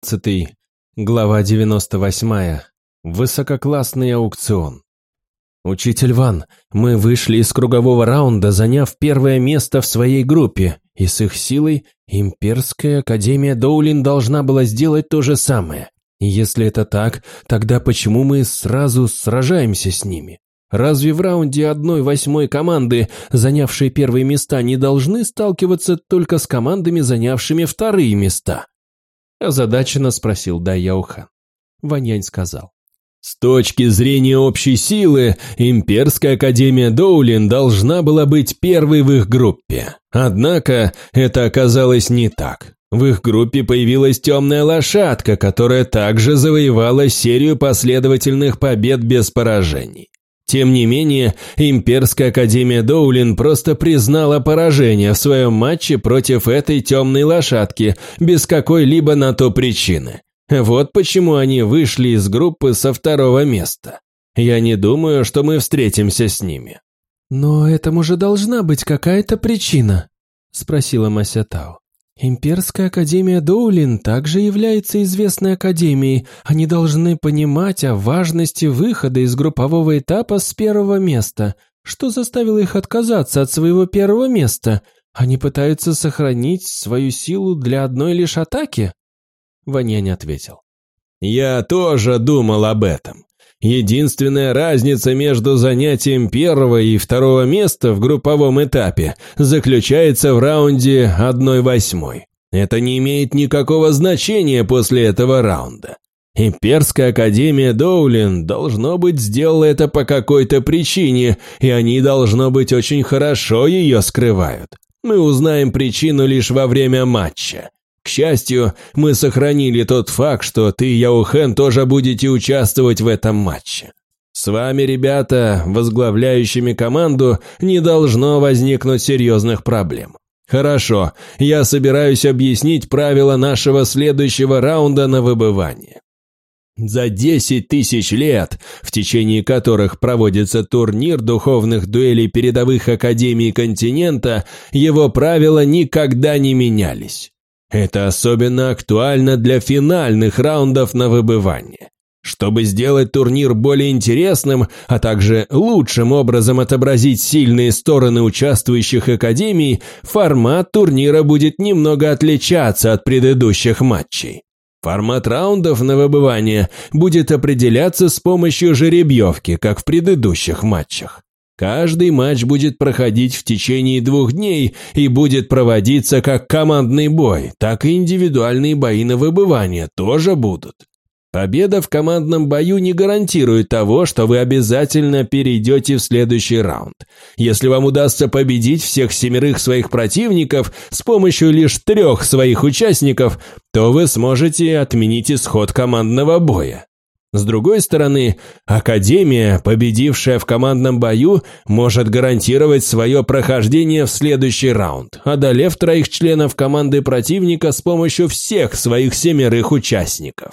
15. Глава 98. Высококлассный аукцион. «Учитель Ван, мы вышли из кругового раунда, заняв первое место в своей группе, и с их силой Имперская Академия Доулин должна была сделать то же самое. Если это так, тогда почему мы сразу сражаемся с ними? Разве в раунде одной восьмой команды, занявшие первые места, не должны сталкиваться только с командами, занявшими вторые места?» Озадаченно спросил Даяухан. Ваньянь сказал. С точки зрения общей силы, Имперская Академия Доулин должна была быть первой в их группе. Однако это оказалось не так. В их группе появилась темная лошадка, которая также завоевала серию последовательных побед без поражений. Тем не менее, Имперская Академия Доулин просто признала поражение в своем матче против этой темной лошадки без какой-либо на то причины. Вот почему они вышли из группы со второго места. Я не думаю, что мы встретимся с ними. «Но этому же должна быть какая-то причина», – спросила Мася Тао. Имперская академия Доулин также является известной академией. Они должны понимать о важности выхода из группового этапа с первого места. Что заставило их отказаться от своего первого места? Они пытаются сохранить свою силу для одной лишь атаки? Ваньянь ответил. «Я тоже думал об этом. Единственная разница между занятием первого и второго места в групповом этапе заключается в раунде 1-8. Это не имеет никакого значения после этого раунда. Имперская академия Доулин, должно быть, сделала это по какой-то причине, и они, должно быть, очень хорошо ее скрывают. Мы узнаем причину лишь во время матча. К счастью, мы сохранили тот факт, что ты, Яухен, тоже будете участвовать в этом матче. С вами, ребята, возглавляющими команду, не должно возникнуть серьезных проблем. Хорошо, я собираюсь объяснить правила нашего следующего раунда на выбывание. За 10 тысяч лет, в течение которых проводится турнир духовных дуэлей передовых академий континента, его правила никогда не менялись. Это особенно актуально для финальных раундов на выбывание. Чтобы сделать турнир более интересным, а также лучшим образом отобразить сильные стороны участвующих академий, формат турнира будет немного отличаться от предыдущих матчей. Формат раундов на выбывание будет определяться с помощью жеребьевки, как в предыдущих матчах. Каждый матч будет проходить в течение двух дней и будет проводиться как командный бой, так и индивидуальные бои на выбывание тоже будут. Победа в командном бою не гарантирует того, что вы обязательно перейдете в следующий раунд. Если вам удастся победить всех семерых своих противников с помощью лишь трех своих участников, то вы сможете отменить исход командного боя. С другой стороны, Академия, победившая в командном бою, может гарантировать свое прохождение в следующий раунд, одолев троих членов команды противника с помощью всех своих семерых участников.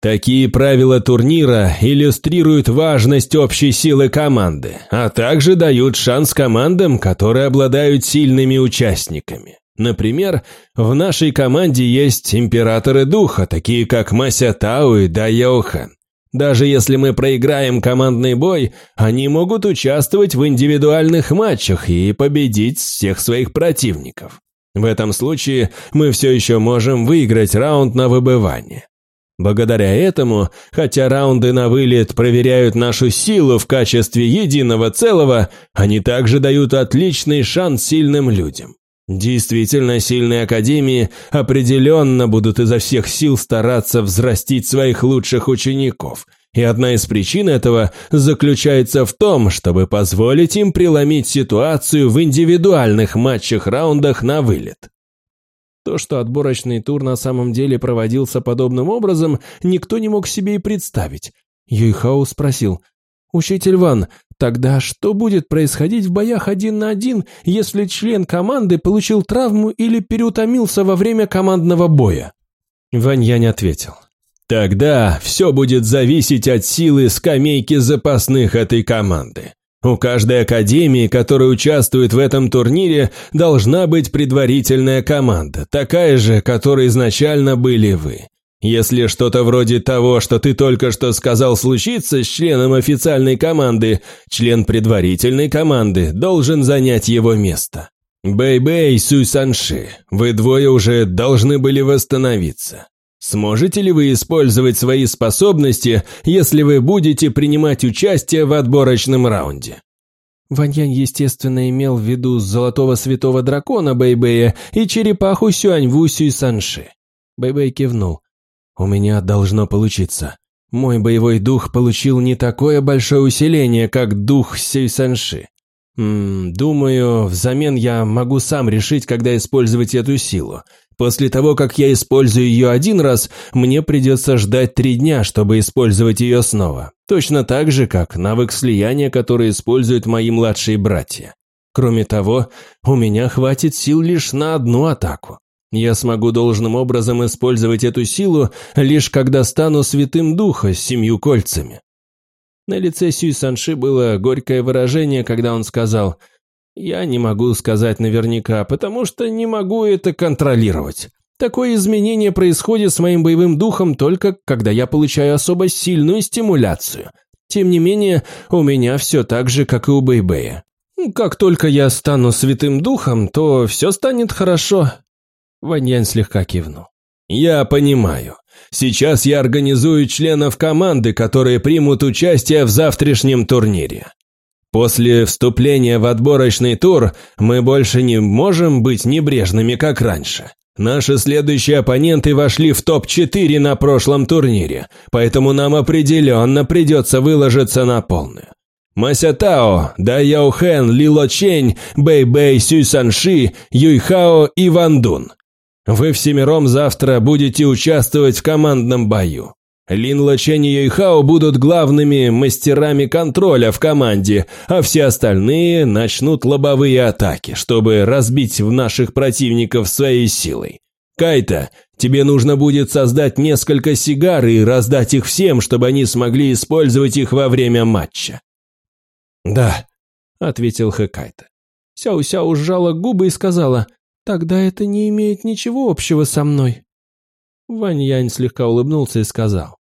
Такие правила турнира иллюстрируют важность общей силы команды, а также дают шанс командам, которые обладают сильными участниками. Например, в нашей команде есть императоры духа, такие как Мася Тау и Да Йохан. Даже если мы проиграем командный бой, они могут участвовать в индивидуальных матчах и победить всех своих противников. В этом случае мы все еще можем выиграть раунд на выбывание. Благодаря этому, хотя раунды на вылет проверяют нашу силу в качестве единого целого, они также дают отличный шанс сильным людям. Действительно сильные академии определенно будут изо всех сил стараться взрастить своих лучших учеников, и одна из причин этого заключается в том, чтобы позволить им преломить ситуацию в индивидуальных матчах-раундах на вылет. То, что отборочный тур на самом деле проводился подобным образом, никто не мог себе и представить. Юйхао спросил, «Учитель Ван, Тогда что будет происходить в боях один на один, если член команды получил травму или переутомился во время командного боя? Ваньянь ответил. Тогда все будет зависеть от силы скамейки запасных этой команды. У каждой академии, которая участвует в этом турнире, должна быть предварительная команда, такая же, которой изначально были вы. Если что-то вроде того, что ты только что сказал, случится с членом официальной команды, член предварительной команды должен занять его место. Бэй-Бэй, Сюй-Санши, вы двое уже должны были восстановиться. Сможете ли вы использовать свои способности, если вы будете принимать участие в отборочном раунде? Ваньянь, естественно, имел в виду золотого святого дракона Бэйбэя и черепаху Сюаньву Сюй-Санши. Бэйбэй кивнул. «У меня должно получиться. Мой боевой дух получил не такое большое усиление, как дух Сюй-Санши. М думаю, взамен я могу сам решить, когда использовать эту силу. После того, как я использую ее один раз, мне придется ждать три дня, чтобы использовать ее снова. Точно так же, как навык слияния, который используют мои младшие братья. Кроме того, у меня хватит сил лишь на одну атаку. Я смогу должным образом использовать эту силу, лишь когда стану святым духа с семью кольцами. На лице Сюй Санши было горькое выражение, когда он сказал «Я не могу сказать наверняка, потому что не могу это контролировать. Такое изменение происходит с моим боевым духом только когда я получаю особо сильную стимуляцию. Тем не менее, у меня все так же, как и у Бэйбэя. Как только я стану святым духом, то все станет хорошо». Ваньян слегка кивнул. «Я понимаю. Сейчас я организую членов команды, которые примут участие в завтрашнем турнире. После вступления в отборочный тур мы больше не можем быть небрежными, как раньше. Наши следующие оппоненты вошли в топ-4 на прошлом турнире, поэтому нам определенно придется выложиться на полную. Масятао, Да Яохэн, Лило Чень, Бэй Бэй, Сюй Санши, Юйхао и Вандун. Вы всемиром завтра будете участвовать в командном бою. Лин Лачень и Юйхао будут главными мастерами контроля в команде, а все остальные начнут лобовые атаки, чтобы разбить в наших противников своей силой. Кайта, тебе нужно будет создать несколько сигар и раздать их всем, чтобы они смогли использовать их во время матча. «Да», — ответил Хэкайта. Сяо-Сяо сжала губы и сказала, Тогда это не имеет ничего общего со мной. Вань Янь слегка улыбнулся и сказал.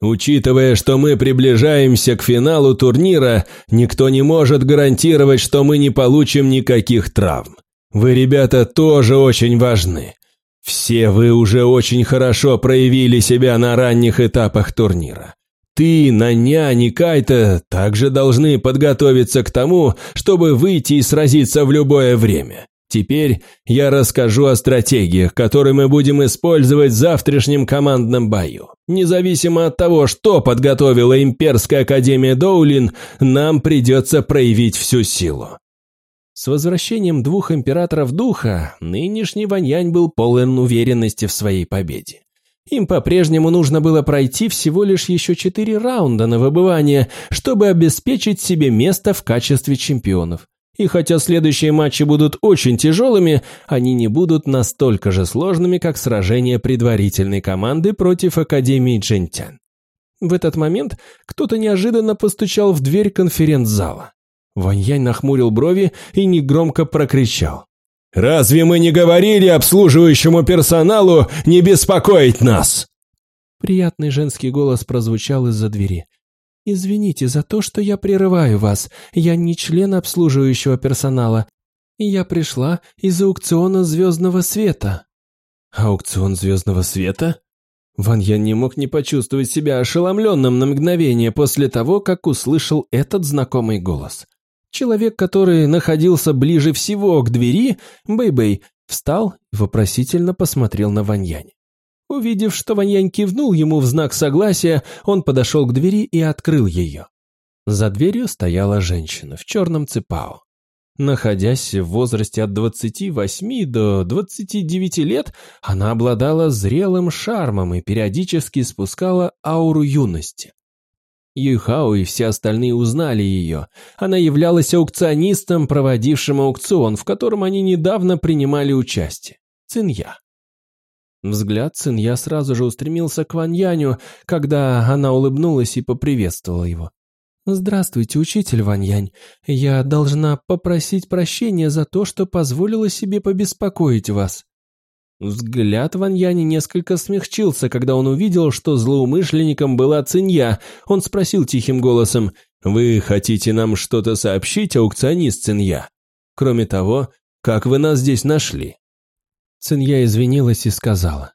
Учитывая, что мы приближаемся к финалу турнира, никто не может гарантировать, что мы не получим никаких травм. Вы, ребята, тоже очень важны. Все вы уже очень хорошо проявили себя на ранних этапах турнира. Ты, Наня, Никайта также должны подготовиться к тому, чтобы выйти и сразиться в любое время. Теперь я расскажу о стратегиях, которые мы будем использовать в завтрашнем командном бою. Независимо от того, что подготовила Имперская Академия Доулин, нам придется проявить всю силу. С возвращением двух императоров духа, нынешний Ваньянь был полон уверенности в своей победе. Им по-прежнему нужно было пройти всего лишь еще четыре раунда на выбывание, чтобы обеспечить себе место в качестве чемпионов. И хотя следующие матчи будут очень тяжелыми, они не будут настолько же сложными, как сражение предварительной команды против Академии Джентян. В этот момент кто-то неожиданно постучал в дверь конференц-зала. Ваньянь нахмурил брови и негромко прокричал. «Разве мы не говорили обслуживающему персоналу не беспокоить нас?» Приятный женский голос прозвучал из-за двери. «Извините за то, что я прерываю вас. Я не член обслуживающего персонала. Я пришла из аукциона Звездного Света». «Аукцион Звездного Света?» Ван Ян не мог не почувствовать себя ошеломленным на мгновение после того, как услышал этот знакомый голос. Человек, который находился ближе всего к двери, Бэй-Бэй, встал и вопросительно посмотрел на Ван Янь. Увидев, что Ваньянь кивнул ему в знак согласия, он подошел к двери и открыл ее. За дверью стояла женщина в черном цепао. Находясь в возрасте от 28 до 29 лет, она обладала зрелым шармом и периодически спускала ауру юности. Юйхао и все остальные узнали ее. Она являлась аукционистом, проводившим аукцион, в котором они недавно принимали участие. Цинья. Взгляд Цинья сразу же устремился к Ваньяню, когда она улыбнулась и поприветствовала его. «Здравствуйте, учитель Ваньянь. Я должна попросить прощения за то, что позволила себе побеспокоить вас». Взгляд Ван Яни несколько смягчился, когда он увидел, что злоумышленником была Цинья. Он спросил тихим голосом, «Вы хотите нам что-то сообщить, аукционист Цинья? Кроме того, как вы нас здесь нашли?» Цинья извинилась и сказала,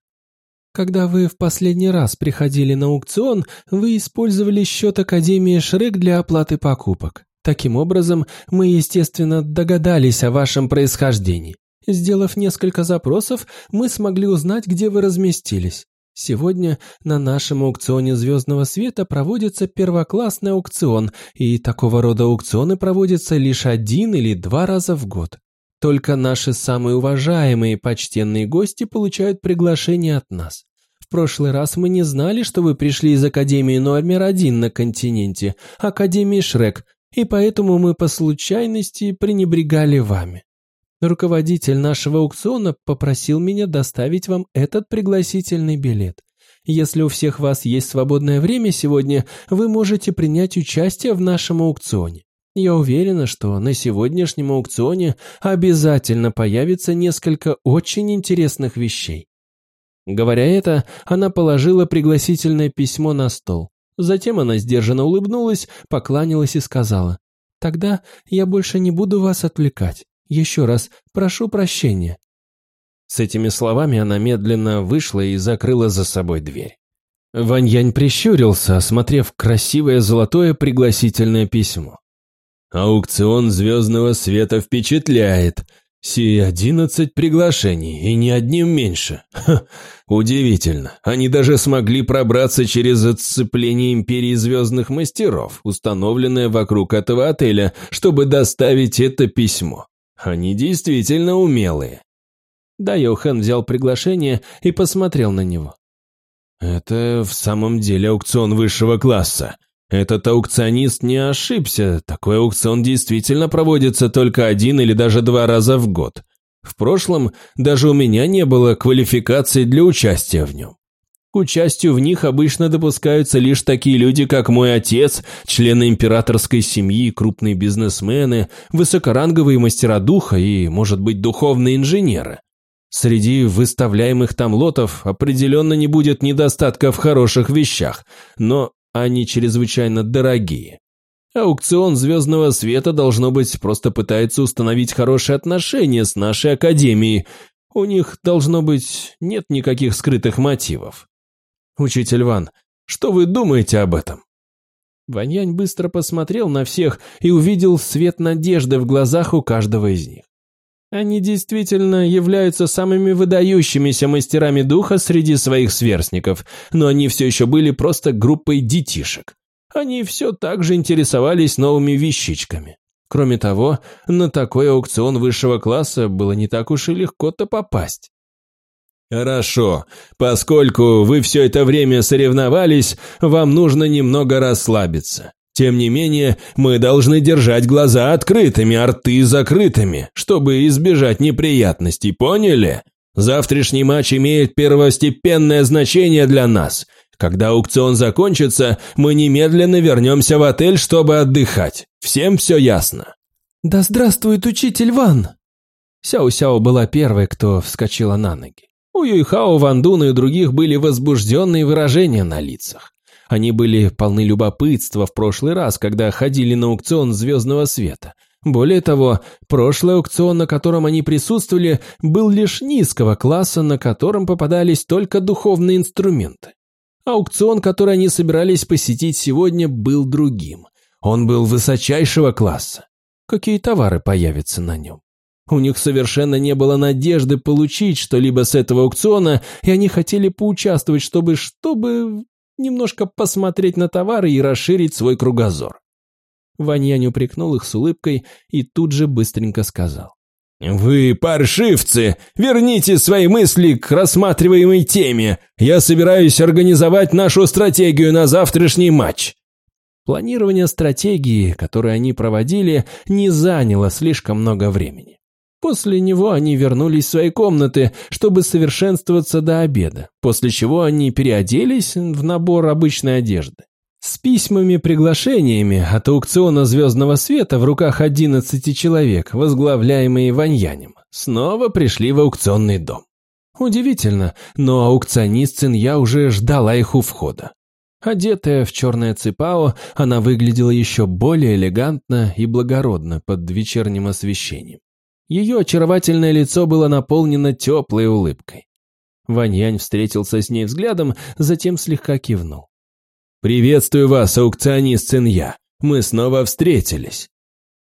«Когда вы в последний раз приходили на аукцион, вы использовали счет Академии Шрек для оплаты покупок. Таким образом, мы, естественно, догадались о вашем происхождении. Сделав несколько запросов, мы смогли узнать, где вы разместились. Сегодня на нашем аукционе «Звездного света» проводится первоклассный аукцион, и такого рода аукционы проводятся лишь один или два раза в год. Только наши самые уважаемые и почтенные гости получают приглашение от нас. В прошлый раз мы не знали, что вы пришли из Академии номер один на континенте, Академии Шрек, и поэтому мы по случайности пренебрегали вами. Руководитель нашего аукциона попросил меня доставить вам этот пригласительный билет. Если у всех вас есть свободное время сегодня, вы можете принять участие в нашем аукционе. Я уверена, что на сегодняшнем аукционе обязательно появится несколько очень интересных вещей. Говоря это, она положила пригласительное письмо на стол. Затем она сдержанно улыбнулась, покланялась и сказала, «Тогда я больше не буду вас отвлекать. Еще раз прошу прощения». С этими словами она медленно вышла и закрыла за собой дверь. Ваньянь прищурился, осмотрев красивое золотое пригласительное письмо. «Аукцион звездного света впечатляет. Си одиннадцать приглашений, и ни одним меньше. Ха, удивительно, они даже смогли пробраться через отцепление Империи Звездных Мастеров, установленное вокруг этого отеля, чтобы доставить это письмо. Они действительно умелые. Да, Йохан взял приглашение и посмотрел на него. Это в самом деле аукцион высшего класса. Этот аукционист не ошибся, такой аукцион действительно проводится только один или даже два раза в год. В прошлом даже у меня не было квалификации для участия в нем. К участию в них обычно допускаются лишь такие люди, как мой отец, члены императорской семьи, крупные бизнесмены, высокоранговые мастера духа и, может быть, духовные инженеры. Среди выставляемых там лотов определенно не будет недостатка в хороших вещах, но они чрезвычайно дорогие. Аукцион звездного света, должно быть, просто пытается установить хорошие отношения с нашей академией. У них, должно быть, нет никаких скрытых мотивов. «Учитель Ван, что вы думаете об этом?» Ваньянь быстро посмотрел на всех и увидел свет надежды в глазах у каждого из них. Они действительно являются самыми выдающимися мастерами духа среди своих сверстников, но они все еще были просто группой детишек. Они все так же интересовались новыми вещичками. Кроме того, на такой аукцион высшего класса было не так уж и легко-то попасть. «Хорошо. Поскольку вы все это время соревновались, вам нужно немного расслабиться. Тем не менее, мы должны держать глаза открытыми, а рты закрытыми, чтобы избежать неприятностей, поняли? Завтрашний матч имеет первостепенное значение для нас. Когда аукцион закончится, мы немедленно вернемся в отель, чтобы отдыхать. Всем все ясно?» «Да здравствует учитель Ван!» Сяо-Сяо была первой, кто вскочила на ноги. У Юйхао, Вандуна и других были возбужденные выражения на лицах. Они были полны любопытства в прошлый раз, когда ходили на аукцион Звездного Света. Более того, прошлый аукцион, на котором они присутствовали, был лишь низкого класса, на котором попадались только духовные инструменты. Аукцион, который они собирались посетить сегодня, был другим. Он был высочайшего класса. Какие товары появятся на нем? У них совершенно не было надежды получить что-либо с этого аукциона, и они хотели поучаствовать, чтобы, чтобы немножко посмотреть на товары и расширить свой кругозор. Ваньянь упрекнул их с улыбкой и тут же быстренько сказал. «Вы паршивцы! Верните свои мысли к рассматриваемой теме! Я собираюсь организовать нашу стратегию на завтрашний матч!» Планирование стратегии, которую они проводили, не заняло слишком много времени. После него они вернулись в свои комнаты, чтобы совершенствоваться до обеда, после чего они переоделись в набор обычной одежды. С письмами-приглашениями от аукциона «Звездного света» в руках 11 человек, возглавляемые Ваньянем, снова пришли в аукционный дом. Удивительно, но аукционист Цинья уже ждала их у входа. Одетая в черное ципао, она выглядела еще более элегантно и благородно под вечерним освещением. Ее очаровательное лицо было наполнено теплой улыбкой. Ваньянь встретился с ней взглядом, затем слегка кивнул. «Приветствую вас, аукционист Цинья. Мы снова встретились».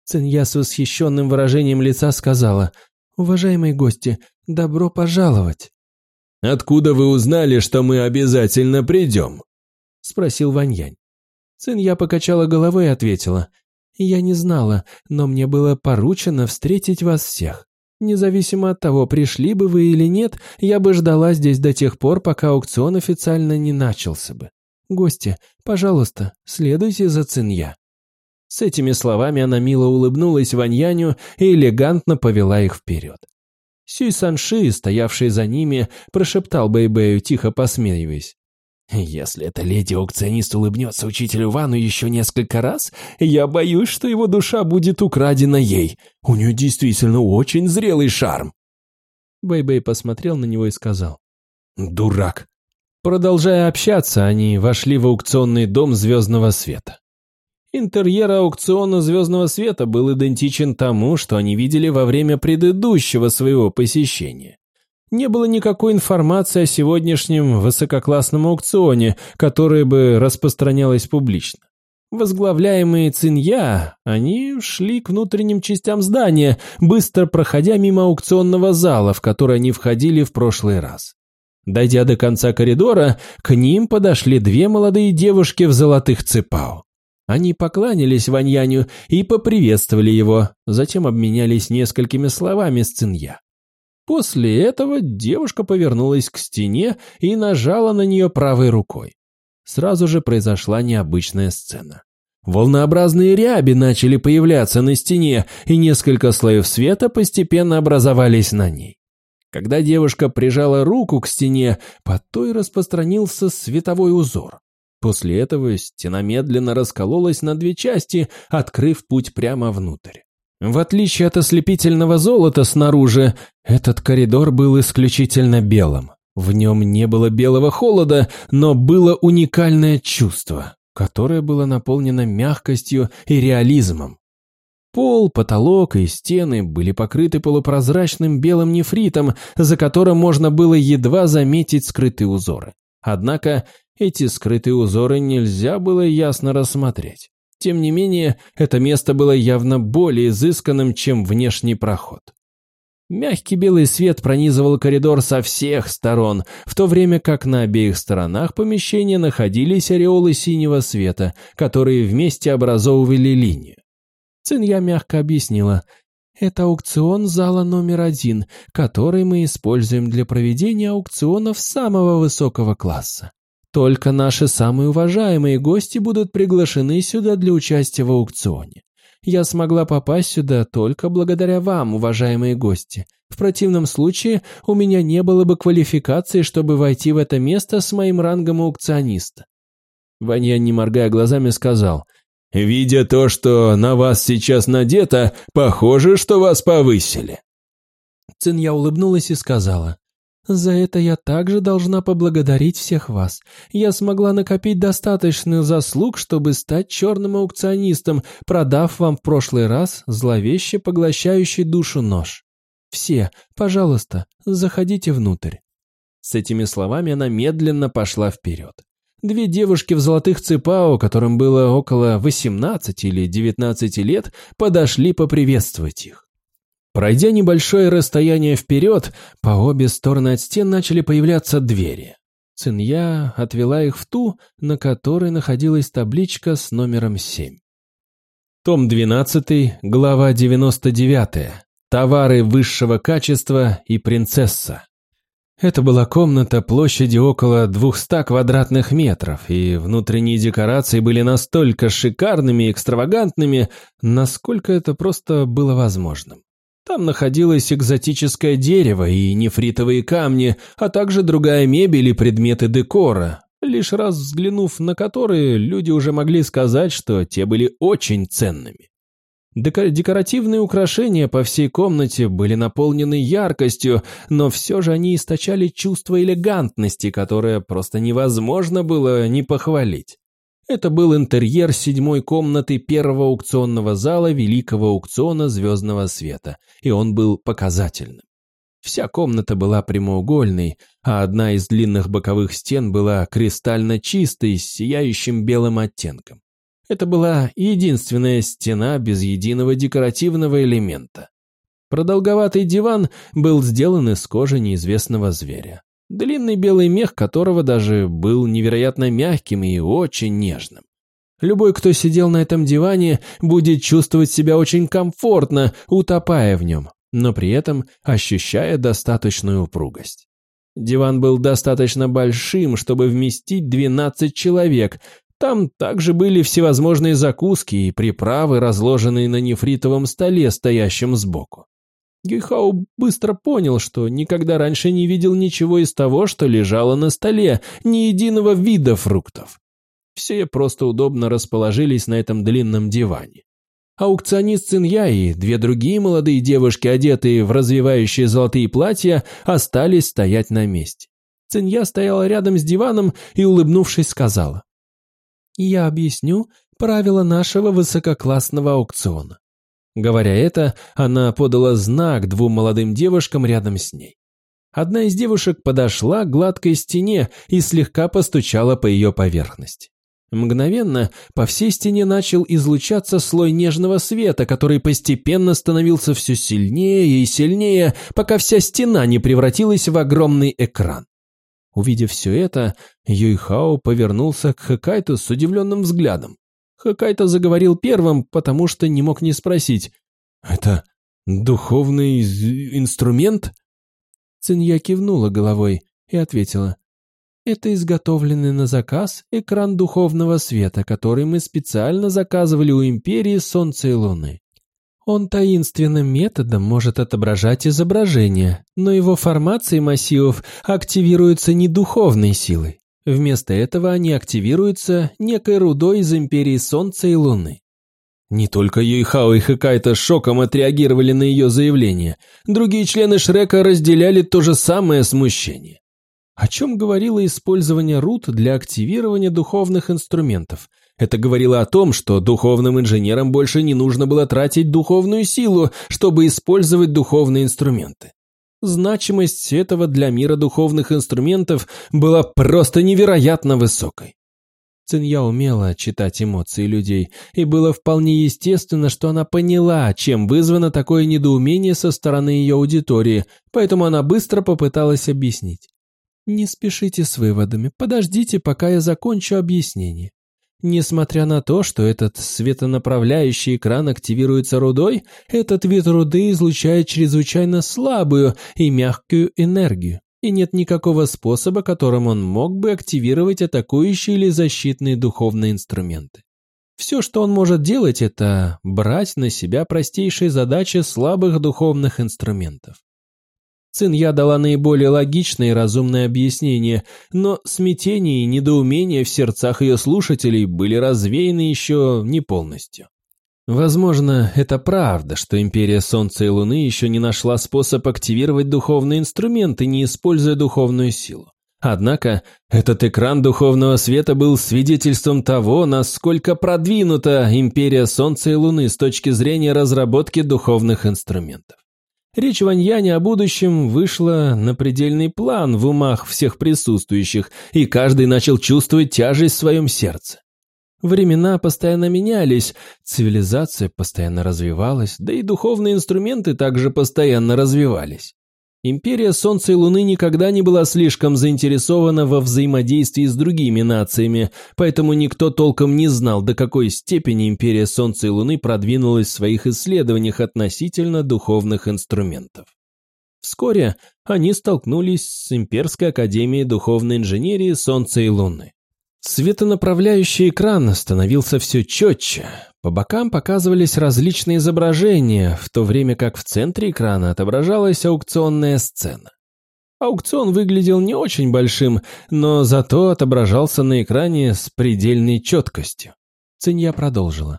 Цинья с восхищенным выражением лица сказала, «Уважаемые гости, добро пожаловать». «Откуда вы узнали, что мы обязательно придем?» – спросил Ваньянь. Цинья покачала головой и ответила, «Я не знала, но мне было поручено встретить вас всех. Независимо от того, пришли бы вы или нет, я бы ждала здесь до тех пор, пока аукцион официально не начался бы. Гости, пожалуйста, следуйте за Цинья». С этими словами она мило улыбнулась Ваньяню и элегантно повела их вперед. Сюй Санши, стоявший за ними, прошептал Бэйбэю, тихо посмеиваясь. «Если эта леди-аукционист улыбнется учителю Вану еще несколько раз, я боюсь, что его душа будет украдена ей. У нее действительно очень зрелый шарм». Бэйбэй посмотрел на него и сказал. «Дурак». Продолжая общаться, они вошли в аукционный дом Звездного Света. Интерьер аукциона Звездного Света был идентичен тому, что они видели во время предыдущего своего посещения. Не было никакой информации о сегодняшнем высококлассном аукционе, которая бы распространялась публично. Возглавляемые Цинья, они шли к внутренним частям здания, быстро проходя мимо аукционного зала, в который они входили в прошлый раз. Дойдя до конца коридора, к ним подошли две молодые девушки в золотых цепау. Они покланялись Ваньяню и поприветствовали его, затем обменялись несколькими словами с Цинья. После этого девушка повернулась к стене и нажала на нее правой рукой. Сразу же произошла необычная сцена. Волнообразные ряби начали появляться на стене, и несколько слоев света постепенно образовались на ней. Когда девушка прижала руку к стене, по той распространился световой узор. После этого стена медленно раскололась на две части, открыв путь прямо внутрь. В отличие от ослепительного золота снаружи, этот коридор был исключительно белым. В нем не было белого холода, но было уникальное чувство, которое было наполнено мягкостью и реализмом. Пол, потолок и стены были покрыты полупрозрачным белым нефритом, за которым можно было едва заметить скрытые узоры. Однако эти скрытые узоры нельзя было ясно рассмотреть. Тем не менее, это место было явно более изысканным, чем внешний проход. Мягкий белый свет пронизывал коридор со всех сторон, в то время как на обеих сторонах помещения находились ореолы синего света, которые вместе образовывали линию. Цинья мягко объяснила, это аукцион зала номер один, который мы используем для проведения аукционов самого высокого класса. Только наши самые уважаемые гости будут приглашены сюда для участия в аукционе. Я смогла попасть сюда только благодаря вам, уважаемые гости. В противном случае у меня не было бы квалификации, чтобы войти в это место с моим рангом аукциониста. Ваня, не моргая глазами, сказал, «Видя то, что на вас сейчас надето, похоже, что вас повысили». Цинья улыбнулась и сказала, за это я также должна поблагодарить всех вас. Я смогла накопить достаточно заслуг, чтобы стать черным аукционистом, продав вам в прошлый раз зловеще поглощающий душу нож. Все, пожалуйста, заходите внутрь». С этими словами она медленно пошла вперед. Две девушки в золотых цепао, которым было около 18 или 19 лет, подошли поприветствовать их. Пройдя небольшое расстояние вперед, по обе стороны от стен начали появляться двери. Цинья отвела их в ту, на которой находилась табличка с номером 7. Том 12, глава 99. Товары высшего качества и принцесса. Это была комната площадью около 200 квадратных метров, и внутренние декорации были настолько шикарными и экстравагантными, насколько это просто было возможным. Там находилось экзотическое дерево и нефритовые камни, а также другая мебель и предметы декора, лишь раз взглянув на которые, люди уже могли сказать, что те были очень ценными. Декоративные украшения по всей комнате были наполнены яркостью, но все же они источали чувство элегантности, которое просто невозможно было не похвалить. Это был интерьер седьмой комнаты первого аукционного зала Великого аукциона Звездного Света, и он был показательным. Вся комната была прямоугольной, а одна из длинных боковых стен была кристально чистой, с сияющим белым оттенком. Это была единственная стена без единого декоративного элемента. Продолговатый диван был сделан из кожи неизвестного зверя, длинный белый мех которого даже был невероятно мягким и очень нежным. Любой, кто сидел на этом диване, будет чувствовать себя очень комфортно, утопая в нем, но при этом ощущая достаточную упругость. Диван был достаточно большим, чтобы вместить 12 человек, там также были всевозможные закуски и приправы, разложенные на нефритовом столе, стоящем сбоку. Гюйхао быстро понял, что никогда раньше не видел ничего из того, что лежало на столе, ни единого вида фруктов. Все просто удобно расположились на этом длинном диване. Аукционист Цинья и две другие молодые девушки, одетые в развивающие золотые платья, остались стоять на месте. Цинья стояла рядом с диваном и, улыбнувшись, сказала я объясню правила нашего высококлассного аукциона». Говоря это, она подала знак двум молодым девушкам рядом с ней. Одна из девушек подошла к гладкой стене и слегка постучала по ее поверхности. Мгновенно по всей стене начал излучаться слой нежного света, который постепенно становился все сильнее и сильнее, пока вся стена не превратилась в огромный экран. Увидев все это, Юйхао повернулся к Хэкайту с удивленным взглядом. Хэкайто заговорил первым, потому что не мог не спросить. «Это духовный инструмент?» Цинья кивнула головой и ответила. «Это изготовленный на заказ экран духовного света, который мы специально заказывали у Империи Солнца и Луны. Он таинственным методом может отображать изображение, но его формации массивов активируются не духовной силой. Вместо этого они активируются некой рудой из Империи Солнца и Луны. Не только Юйхао и Хакайта шоком отреагировали на ее заявление, другие члены Шрека разделяли то же самое смущение. О чем говорило использование руд для активирования духовных инструментов – это говорило о том, что духовным инженерам больше не нужно было тратить духовную силу, чтобы использовать духовные инструменты. Значимость этого для мира духовных инструментов была просто невероятно высокой. Цинья умела читать эмоции людей, и было вполне естественно, что она поняла, чем вызвано такое недоумение со стороны ее аудитории, поэтому она быстро попыталась объяснить. «Не спешите с выводами, подождите, пока я закончу объяснение. Несмотря на то, что этот светонаправляющий экран активируется рудой, этот вид руды излучает чрезвычайно слабую и мягкую энергию, и нет никакого способа, которым он мог бы активировать атакующие или защитные духовные инструменты. Все, что он может делать, это брать на себя простейшие задачи слабых духовных инструментов. Цинья дала наиболее логичное и разумное объяснение, но смятение и недоумение в сердцах ее слушателей были развеяны еще не полностью. Возможно, это правда, что Империя Солнца и Луны еще не нашла способ активировать духовные инструменты, не используя духовную силу. Однако, этот экран духовного света был свидетельством того, насколько продвинута Империя Солнца и Луны с точки зрения разработки духовных инструментов. Речь Ваньяня о будущем вышла на предельный план в умах всех присутствующих, и каждый начал чувствовать тяжесть в своем сердце. Времена постоянно менялись, цивилизация постоянно развивалась, да и духовные инструменты также постоянно развивались. Империя Солнца и Луны никогда не была слишком заинтересована во взаимодействии с другими нациями, поэтому никто толком не знал, до какой степени Империя Солнца и Луны продвинулась в своих исследованиях относительно духовных инструментов. Вскоре они столкнулись с Имперской Академией Духовной Инженерии Солнца и Луны. Светонаправляющий экран становился все четче. По бокам показывались различные изображения, в то время как в центре экрана отображалась аукционная сцена. Аукцион выглядел не очень большим, но зато отображался на экране с предельной четкостью. Цинья продолжила.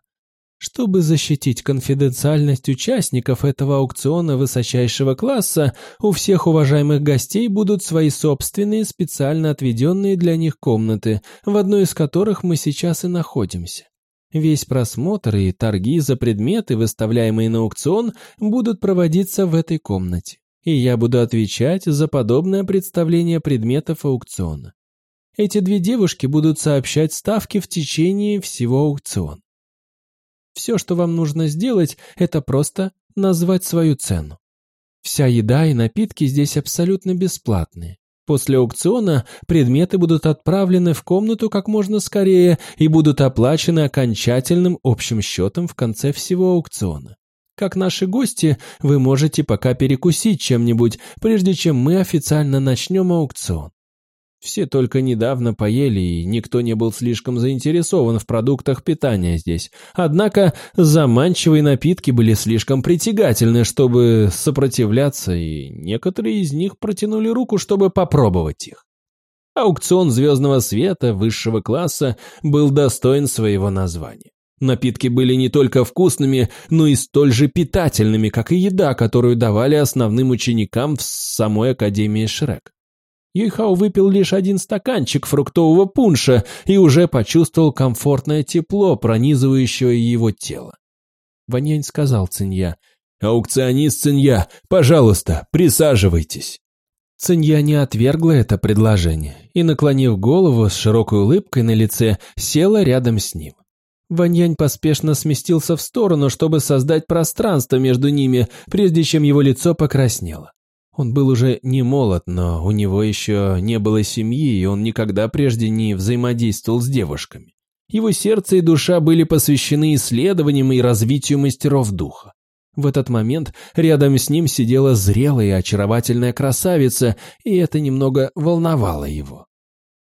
Чтобы защитить конфиденциальность участников этого аукциона высочайшего класса, у всех уважаемых гостей будут свои собственные специально отведенные для них комнаты, в одной из которых мы сейчас и находимся. Весь просмотр и торги за предметы, выставляемые на аукцион, будут проводиться в этой комнате, и я буду отвечать за подобное представление предметов аукциона. Эти две девушки будут сообщать ставки в течение всего аукциона. Все, что вам нужно сделать, это просто назвать свою цену. Вся еда и напитки здесь абсолютно бесплатные. После аукциона предметы будут отправлены в комнату как можно скорее и будут оплачены окончательным общим счетом в конце всего аукциона. Как наши гости, вы можете пока перекусить чем-нибудь, прежде чем мы официально начнем аукцион. Все только недавно поели, и никто не был слишком заинтересован в продуктах питания здесь. Однако заманчивые напитки были слишком притягательны, чтобы сопротивляться, и некоторые из них протянули руку, чтобы попробовать их. Аукцион звездного света высшего класса был достоин своего названия. Напитки были не только вкусными, но и столь же питательными, как и еда, которую давали основным ученикам в самой Академии Шрек. Юйхао выпил лишь один стаканчик фруктового пунша и уже почувствовал комфортное тепло, пронизывающее его тело. Ванянь сказал Цинья, «Аукционист Цинья, пожалуйста, присаживайтесь». Цинья не отвергла это предложение и, наклонив голову с широкой улыбкой на лице, села рядом с ним. Ваньянь поспешно сместился в сторону, чтобы создать пространство между ними, прежде чем его лицо покраснело. Он был уже не молод, но у него еще не было семьи, и он никогда прежде не взаимодействовал с девушками. Его сердце и душа были посвящены исследованиям и развитию мастеров духа. В этот момент рядом с ним сидела зрелая и очаровательная красавица, и это немного волновало его.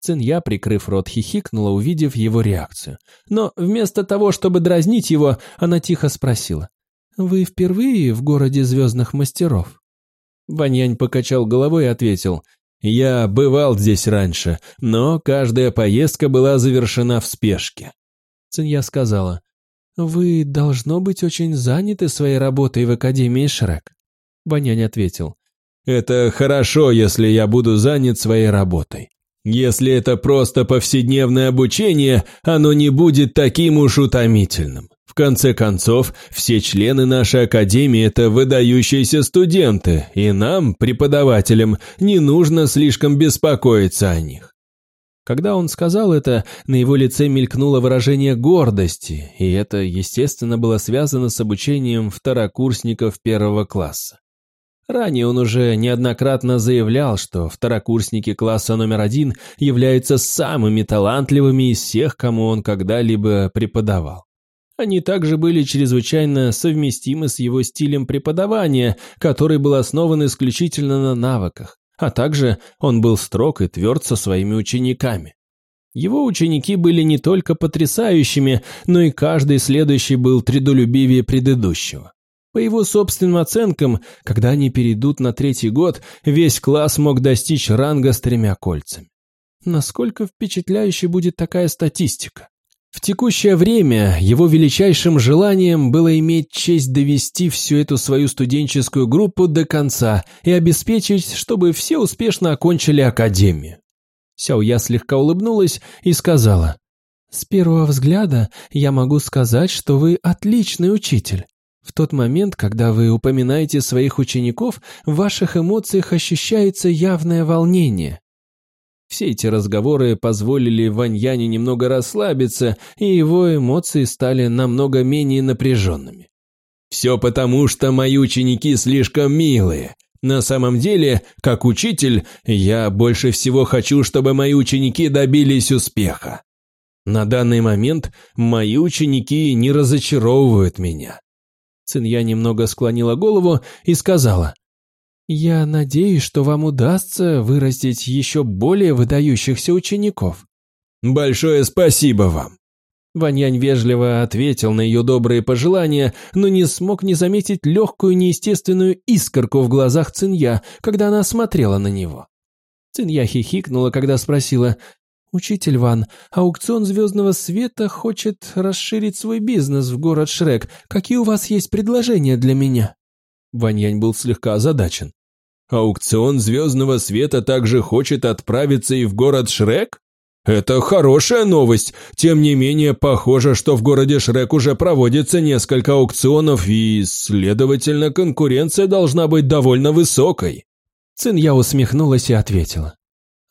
Цинья, прикрыв рот, хихикнула, увидев его реакцию. Но вместо того, чтобы дразнить его, она тихо спросила. «Вы впервые в городе звездных мастеров?» Ваньянь покачал головой и ответил, «Я бывал здесь раньше, но каждая поездка была завершена в спешке». Цинья сказала, «Вы, должно быть, очень заняты своей работой в Академии Шрек». Ваньянь ответил, «Это хорошо, если я буду занят своей работой. Если это просто повседневное обучение, оно не будет таким уж утомительным. В конце концов, все члены нашей академии – это выдающиеся студенты, и нам, преподавателям, не нужно слишком беспокоиться о них. Когда он сказал это, на его лице мелькнуло выражение гордости, и это, естественно, было связано с обучением второкурсников первого класса. Ранее он уже неоднократно заявлял, что второкурсники класса номер один являются самыми талантливыми из всех, кому он когда-либо преподавал. Они также были чрезвычайно совместимы с его стилем преподавания, который был основан исключительно на навыках, а также он был строг и тверд со своими учениками. Его ученики были не только потрясающими, но и каждый следующий был трудолюбивее предыдущего. По его собственным оценкам, когда они перейдут на третий год, весь класс мог достичь ранга с тремя кольцами. Насколько впечатляющей будет такая статистика? В текущее время его величайшим желанием было иметь честь довести всю эту свою студенческую группу до конца и обеспечить, чтобы все успешно окончили академию. Сяоя слегка улыбнулась и сказала, «С первого взгляда я могу сказать, что вы отличный учитель. В тот момент, когда вы упоминаете своих учеников, в ваших эмоциях ощущается явное волнение. Все эти разговоры позволили Ваньяне немного расслабиться, и его эмоции стали намного менее напряженными. «Все потому, что мои ученики слишком милые. На самом деле, как учитель, я больше всего хочу, чтобы мои ученики добились успеха. На данный момент мои ученики не разочаровывают меня». Цинья немного склонила голову и сказала, «Я надеюсь, что вам удастся вырастить еще более выдающихся учеников». «Большое спасибо вам!» Ваньянь вежливо ответил на ее добрые пожелания, но не смог не заметить легкую неестественную искорку в глазах Цинья, когда она смотрела на него. Цинья хихикнула, когда спросила, «Учитель Ван, аукцион Звездного Света хочет расширить свой бизнес в город Шрек. Какие у вас есть предложения для меня?» Ваньянь был слегка озадачен. «Аукцион Звездного Света также хочет отправиться и в город Шрек?» Это хорошая новость. Тем не менее, похоже, что в городе Шрек уже проводится несколько аукционов, и, следовательно, конкуренция должна быть довольно высокой. Цинья усмехнулась и ответила.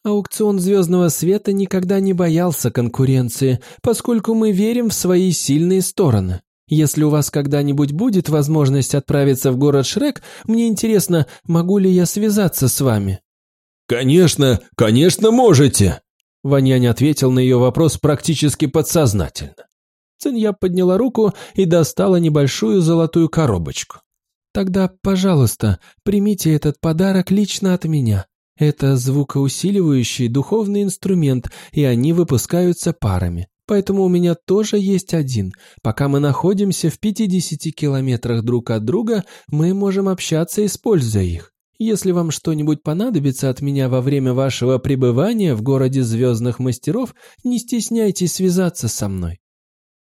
Аукцион Звездного Света никогда не боялся конкуренции, поскольку мы верим в свои сильные стороны. Если у вас когда-нибудь будет возможность отправиться в город Шрек, мне интересно, могу ли я связаться с вами?» «Конечно, конечно можете!» Ваньянь ответил на ее вопрос практически подсознательно. Цинья подняла руку и достала небольшую золотую коробочку. «Тогда, пожалуйста, примите этот подарок лично от меня. Это звукоусиливающий духовный инструмент, и они выпускаются парами. Поэтому у меня тоже есть один. Пока мы находимся в 50 километрах друг от друга, мы можем общаться, используя их. Если вам что-нибудь понадобится от меня во время вашего пребывания в городе звездных мастеров, не стесняйтесь связаться со мной».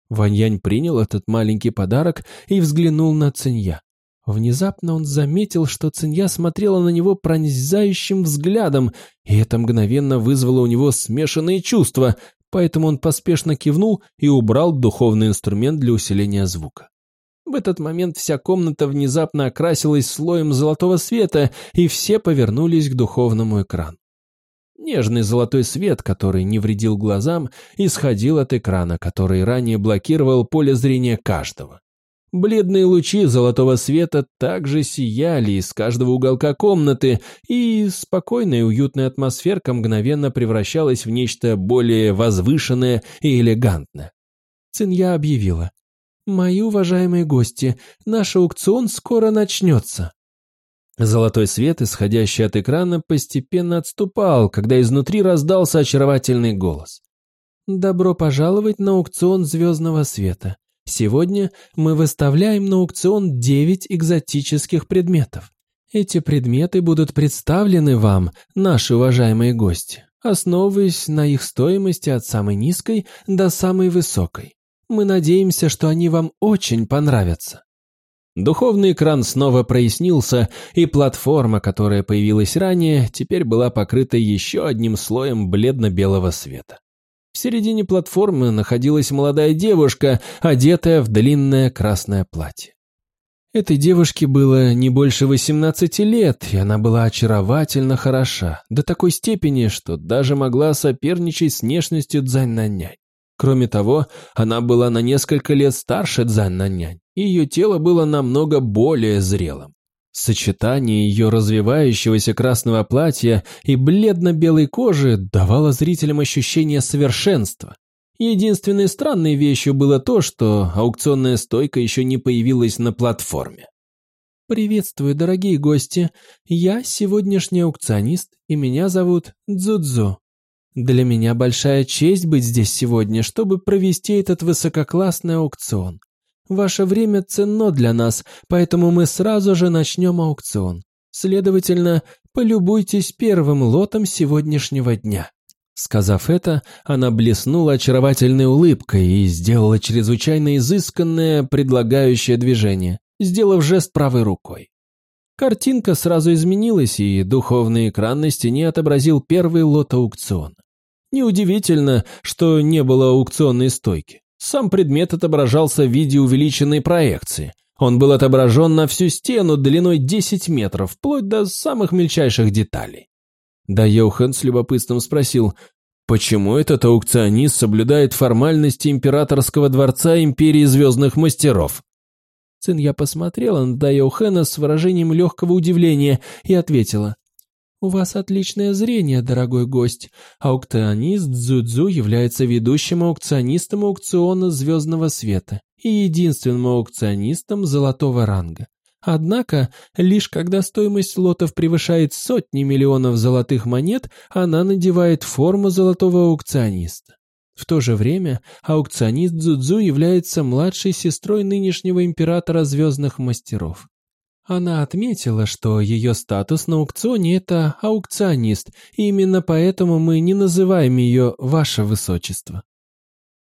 Ваньянь принял этот маленький подарок и взглянул на Цинья. Внезапно он заметил, что Цинья смотрела на него пронзающим взглядом, и это мгновенно вызвало у него смешанные чувства, поэтому он поспешно кивнул и убрал духовный инструмент для усиления звука. В этот момент вся комната внезапно окрасилась слоем золотого света, и все повернулись к духовному экрану. Нежный золотой свет, который не вредил глазам, исходил от экрана, который ранее блокировал поле зрения каждого. Бледные лучи золотого света также сияли из каждого уголка комнаты, и спокойная и уютная атмосферка мгновенно превращалась в нечто более возвышенное и элегантное. Цинья объявила. «Мои уважаемые гости, наш аукцион скоро начнется». Золотой свет, исходящий от экрана, постепенно отступал, когда изнутри раздался очаровательный голос. «Добро пожаловать на аукцион звездного света. Сегодня мы выставляем на аукцион 9 экзотических предметов. Эти предметы будут представлены вам, наши уважаемые гости, основываясь на их стоимости от самой низкой до самой высокой. Мы надеемся, что они вам очень понравятся. Духовный экран снова прояснился, и платформа, которая появилась ранее, теперь была покрыта еще одним слоем бледно-белого света. В середине платформы находилась молодая девушка, одетая в длинное красное платье. Этой девушке было не больше 18 лет, и она была очаровательно хороша, до такой степени, что даже могла соперничать с внешностью Цзань Нанянь. Кроме того, она была на несколько лет старше Цзань Нанянь, и ее тело было намного более зрелым. Сочетание ее развивающегося красного платья и бледно-белой кожи давало зрителям ощущение совершенства. Единственной странной вещью было то, что аукционная стойка еще не появилась на платформе. «Приветствую, дорогие гости. Я сегодняшний аукционист, и меня зовут Дзудзу. Для меня большая честь быть здесь сегодня, чтобы провести этот высококлассный аукцион. Ваше время ценно для нас, поэтому мы сразу же начнем аукцион. Следовательно, полюбуйтесь первым лотом сегодняшнего дня». Сказав это, она блеснула очаровательной улыбкой и сделала чрезвычайно изысканное предлагающее движение, сделав жест правой рукой. Картинка сразу изменилась, и духовный экран на стене отобразил первый лот аукциона. Неудивительно, что не было аукционной стойки. Сам предмет отображался в виде увеличенной проекции. Он был отображен на всю стену длиной 10 метров, вплоть до самых мельчайших деталей. Да Йохан с любопытством спросил, почему этот аукционист соблюдает формальности императорского дворца Империи Звездных Мастеров? Цин я посмотрела на Дайохэна с выражением легкого удивления и ответила, «У вас отличное зрение, дорогой гость. Аукционист Дзудзу является ведущим аукционистом аукциона звездного света и единственным аукционистом золотого ранга. Однако, лишь когда стоимость лотов превышает сотни миллионов золотых монет, она надевает форму золотого аукциониста. В то же время аукционист Дзудзу является младшей сестрой нынешнего императора звездных мастеров. Она отметила, что ее статус на аукционе – это аукционист, и именно поэтому мы не называем ее «Ваше Высочество».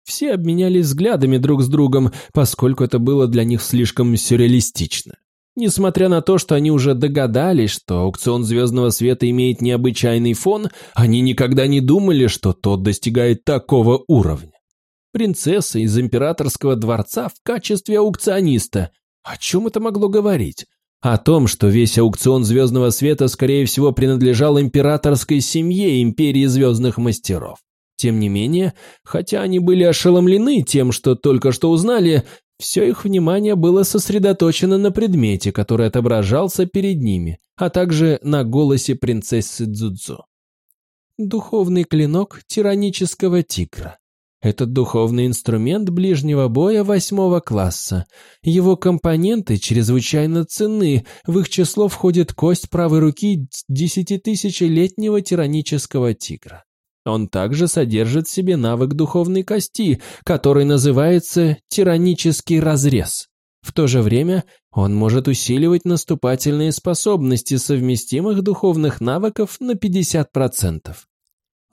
Все обменялись взглядами друг с другом, поскольку это было для них слишком сюрреалистично. Несмотря на то, что они уже догадались, что аукцион Звездного Света имеет необычайный фон, они никогда не думали, что тот достигает такого уровня. Принцесса из императорского дворца в качестве аукциониста. О чем это могло говорить? О том, что весь аукцион Звездного Света, скорее всего, принадлежал императорской семье Империи Звездных Мастеров. Тем не менее, хотя они были ошеломлены тем, что только что узнали, все их внимание было сосредоточено на предмете, который отображался перед ними, а также на голосе принцессы Дзудзу. Духовный клинок тиранического тигра. Этот духовный инструмент ближнего боя восьмого класса. Его компоненты чрезвычайно ценны, в их число входит кость правой руки десятитысячелетнего тиранического тигра. Он также содержит в себе навык духовной кости, который называется тиранический разрез. В то же время он может усиливать наступательные способности совместимых духовных навыков на 50%.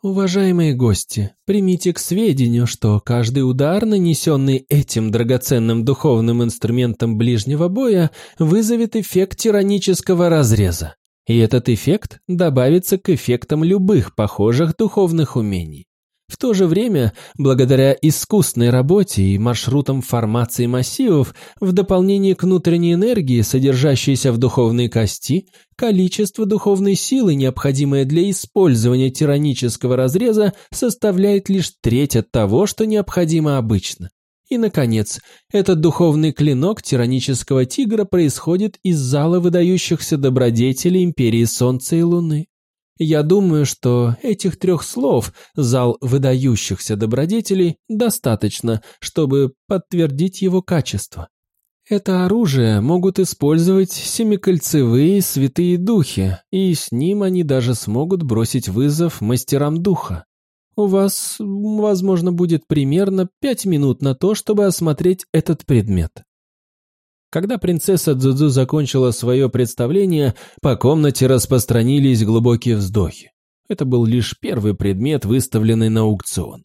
Уважаемые гости, примите к сведению, что каждый удар, нанесенный этим драгоценным духовным инструментом ближнего боя, вызовет эффект тиранического разреза. И этот эффект добавится к эффектам любых похожих духовных умений. В то же время, благодаря искусной работе и маршрутам формации массивов, в дополнение к внутренней энергии, содержащейся в духовной кости, количество духовной силы, необходимое для использования тиранического разреза, составляет лишь треть от того, что необходимо обычно. И, наконец, этот духовный клинок тиранического тигра происходит из зала выдающихся добродетелей Империи Солнца и Луны. Я думаю, что этих трех слов «зал выдающихся добродетелей» достаточно, чтобы подтвердить его качество. Это оружие могут использовать семикольцевые святые духи, и с ним они даже смогут бросить вызов мастерам духа. У вас, возможно, будет примерно пять минут на то, чтобы осмотреть этот предмет. Когда принцесса Дзудзу закончила свое представление, по комнате распространились глубокие вздохи. Это был лишь первый предмет, выставленный на аукцион.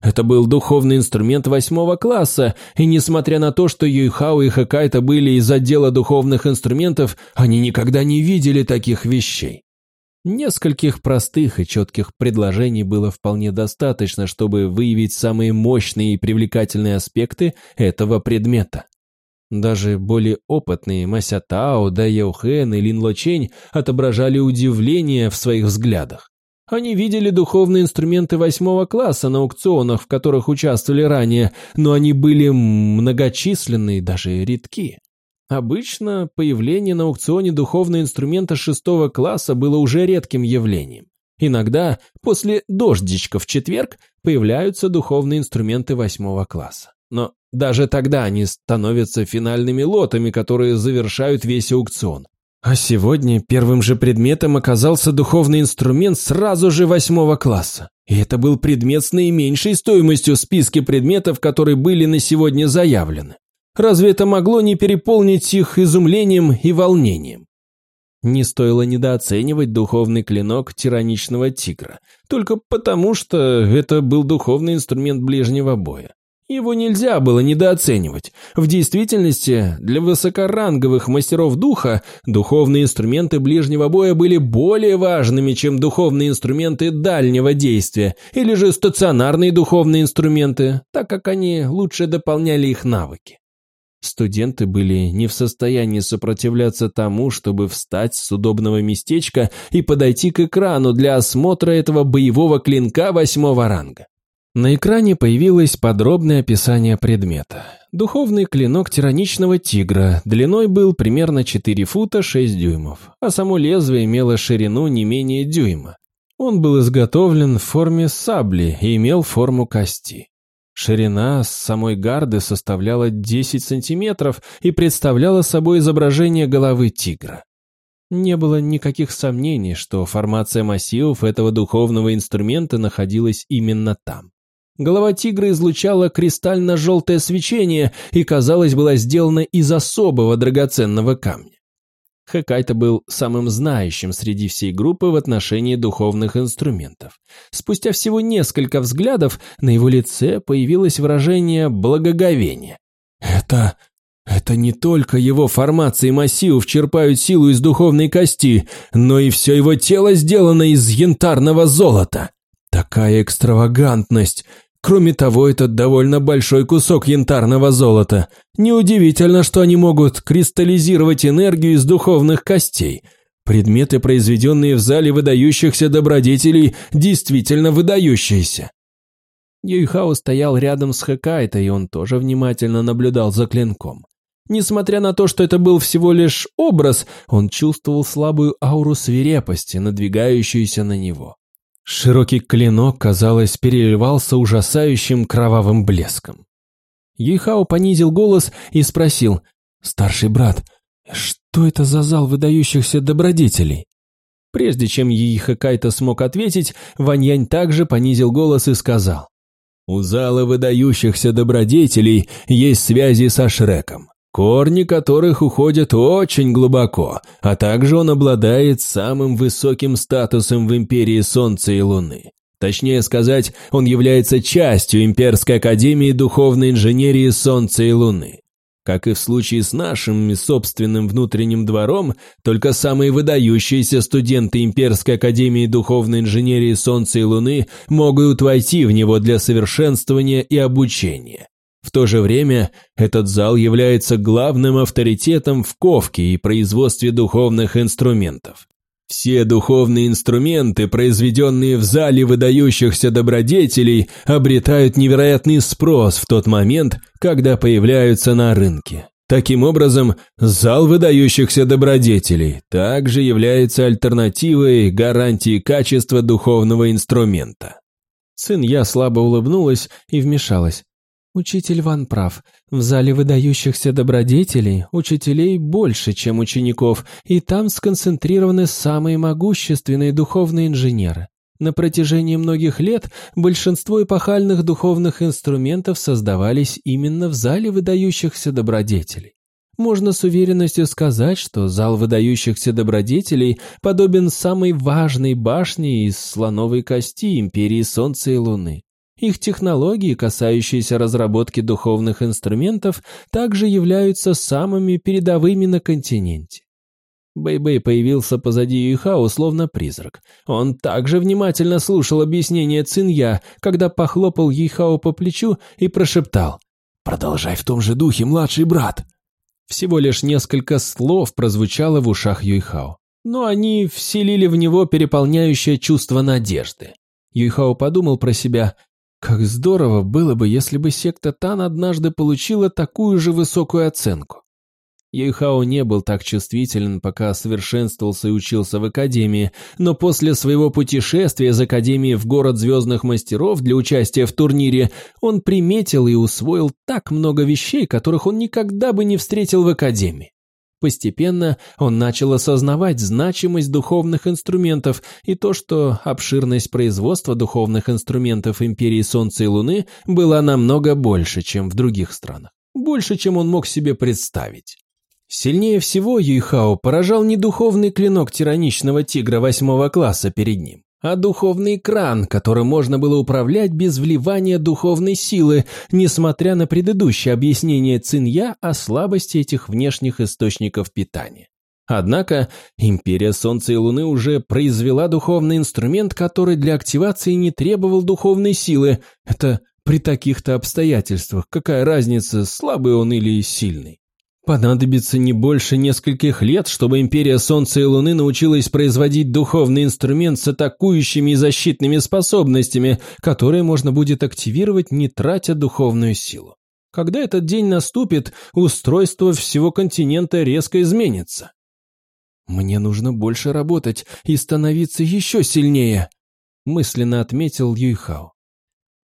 Это был духовный инструмент восьмого класса, и несмотря на то, что Юйхао и Хакайта были из отдела духовных инструментов, они никогда не видели таких вещей. Нескольких простых и четких предложений было вполне достаточно, чтобы выявить самые мощные и привлекательные аспекты этого предмета. Даже более опытные Мася Тао, Да Яухен и Лин Лочень отображали удивление в своих взглядах. Они видели духовные инструменты восьмого класса на аукционах, в которых участвовали ранее, но они были многочисленны и даже редки. Обычно появление на аукционе духовного инструмента шестого класса было уже редким явлением. Иногда после дождичка в четверг появляются духовные инструменты восьмого класса. Но даже тогда они становятся финальными лотами, которые завершают весь аукцион. А сегодня первым же предметом оказался духовный инструмент сразу же восьмого класса. И это был предмет с наименьшей стоимостью в списке предметов, которые были на сегодня заявлены. Разве это могло не переполнить их изумлением и волнением? Не стоило недооценивать духовный клинок тираничного тигра, только потому, что это был духовный инструмент ближнего боя. Его нельзя было недооценивать. В действительности, для высокоранговых мастеров духа духовные инструменты ближнего боя были более важными, чем духовные инструменты дальнего действия, или же стационарные духовные инструменты, так как они лучше дополняли их навыки. Студенты были не в состоянии сопротивляться тому, чтобы встать с удобного местечка и подойти к экрану для осмотра этого боевого клинка восьмого ранга. На экране появилось подробное описание предмета. Духовный клинок тираничного тигра длиной был примерно 4 фута 6 дюймов, а само лезвие имело ширину не менее дюйма. Он был изготовлен в форме сабли и имел форму кости. Ширина самой гарды составляла 10 сантиметров и представляла собой изображение головы тигра. Не было никаких сомнений, что формация массивов этого духовного инструмента находилась именно там. Голова тигра излучала кристально-желтое свечение и, казалось, была сделана из особого драгоценного камня. Хэкайта был самым знающим среди всей группы в отношении духовных инструментов. Спустя всего несколько взглядов на его лице появилось выражение благоговения. «Это... это не только его формация и массив черпают силу из духовной кости, но и все его тело сделано из янтарного золота. Такая экстравагантность, Кроме того, это довольно большой кусок янтарного золота. Неудивительно, что они могут кристаллизировать энергию из духовных костей. Предметы, произведенные в зале выдающихся добродетелей, действительно выдающиеся. Юйхао стоял рядом с Хэкайто, и он тоже внимательно наблюдал за клинком. Несмотря на то, что это был всего лишь образ, он чувствовал слабую ауру свирепости, надвигающуюся на него. Широкий клинок, казалось, переливался ужасающим кровавым блеском. Юйхао понизил голос и спросил, «Старший брат, что это за зал выдающихся добродетелей?» Прежде чем Йиха Кайто смог ответить, Ваньянь также понизил голос и сказал, «У зала выдающихся добродетелей есть связи со Шреком корни которых уходят очень глубоко, а также он обладает самым высоким статусом в Империи Солнца и Луны. Точнее сказать, он является частью Имперской Академии Духовной Инженерии Солнца и Луны. Как и в случае с нашим собственным внутренним двором, только самые выдающиеся студенты Имперской Академии Духовной Инженерии Солнца и Луны могут войти в него для совершенствования и обучения. В то же время этот зал является главным авторитетом в ковке и производстве духовных инструментов. Все духовные инструменты, произведенные в зале выдающихся добродетелей, обретают невероятный спрос в тот момент, когда появляются на рынке. Таким образом, зал выдающихся добродетелей также является альтернативой гарантии качества духовного инструмента. Сын слабо улыбнулась и вмешалась. Учитель Ван прав. В зале выдающихся добродетелей учителей больше, чем учеников, и там сконцентрированы самые могущественные духовные инженеры. На протяжении многих лет большинство эпохальных духовных инструментов создавались именно в зале выдающихся добродетелей. Можно с уверенностью сказать, что зал выдающихся добродетелей подобен самой важной башне из слоновой кости Империи Солнца и Луны. Их технологии, касающиеся разработки духовных инструментов, также являются самыми передовыми на континенте. Бэй-Бэй появился позади Юйхао словно призрак. Он также внимательно слушал объяснение Цинья, когда похлопал Юйхао по плечу и прошептал «Продолжай в том же духе, младший брат». Всего лишь несколько слов прозвучало в ушах Юйхао, но они вселили в него переполняющее чувство надежды. Юйхао подумал про себя, как здорово было бы, если бы секта Тан однажды получила такую же высокую оценку. Юйхао не был так чувствителен, пока совершенствовался и учился в Академии, но после своего путешествия из Академии в город Звездных Мастеров для участия в турнире он приметил и усвоил так много вещей, которых он никогда бы не встретил в Академии. Постепенно он начал осознавать значимость духовных инструментов и то, что обширность производства духовных инструментов Империи Солнца и Луны была намного больше, чем в других странах. Больше, чем он мог себе представить. Сильнее всего Юйхао поражал не духовный клинок тираничного тигра восьмого класса перед ним, а духовный кран, которым можно было управлять без вливания духовной силы, несмотря на предыдущее объяснение Цинья о слабости этих внешних источников питания. Однако Империя Солнца и Луны уже произвела духовный инструмент, который для активации не требовал духовной силы. Это при таких-то обстоятельствах. Какая разница, слабый он или сильный? Понадобится не больше нескольких лет, чтобы Империя Солнца и Луны научилась производить духовный инструмент с атакующими и защитными способностями, которые можно будет активировать, не тратя духовную силу. Когда этот день наступит, устройство всего континента резко изменится. «Мне нужно больше работать и становиться еще сильнее», мысленно отметил Юйхао.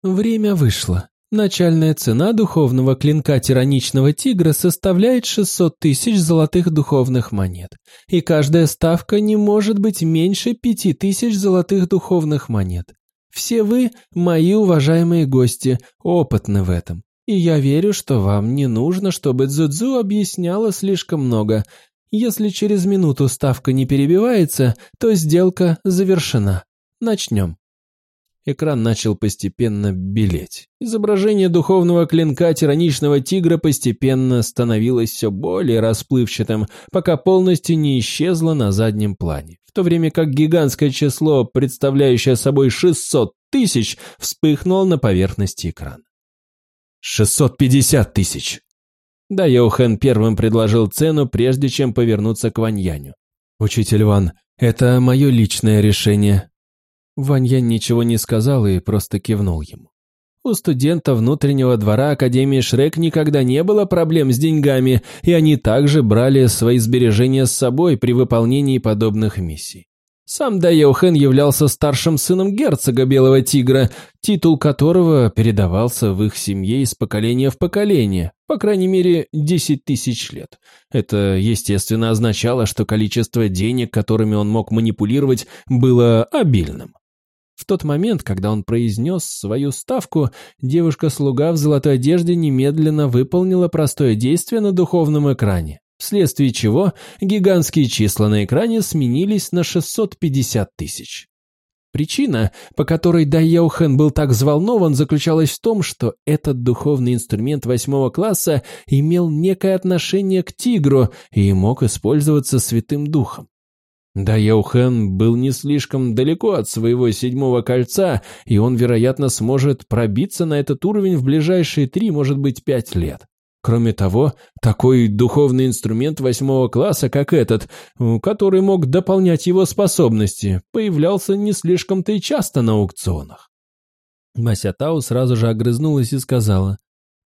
Время вышло. Начальная цена духовного клинка тираничного тигра составляет 600 тысяч золотых духовных монет, и каждая ставка не может быть меньше 5 тысяч золотых духовных монет. Все вы, мои уважаемые гости, опытны в этом, и я верю, что вам не нужно, чтобы Цзудзу объясняла слишком много. Если через минуту ставка не перебивается, то сделка завершена. Начнем. Экран начал постепенно белеть. Изображение духовного клинка тираничного тигра постепенно становилось все более расплывчатым, пока полностью не исчезло на заднем плане, в то время как гигантское число, представляющее собой 600 тысяч, вспыхнуло на поверхности экрана. «650 тысяч!» Да, Йохан первым предложил цену, прежде чем повернуться к Ваньяню. «Учитель Ван, это мое личное решение». Ваньянь ничего не сказал и просто кивнул ему. У студента внутреннего двора Академии Шрек никогда не было проблем с деньгами, и они также брали свои сбережения с собой при выполнении подобных миссий. Сам Дайохэн являлся старшим сыном герцога Белого Тигра, титул которого передавался в их семье из поколения в поколение, по крайней мере, 10 тысяч лет. Это, естественно, означало, что количество денег, которыми он мог манипулировать, было обильным. В тот момент, когда он произнес свою ставку, девушка-слуга в золотой одежде немедленно выполнила простое действие на духовном экране вследствие чего гигантские числа на экране сменились на 650 тысяч. Причина, по которой Дай Яухен был так взволнован, заключалась в том, что этот духовный инструмент восьмого класса имел некое отношение к тигру и мог использоваться Святым Духом. Да Яухен был не слишком далеко от своего седьмого кольца, и он, вероятно, сможет пробиться на этот уровень в ближайшие три, может быть, пять лет. Кроме того, такой духовный инструмент восьмого класса, как этот, который мог дополнять его способности, появлялся не слишком-то и часто на аукционах. Мася Тау сразу же огрызнулась и сказала,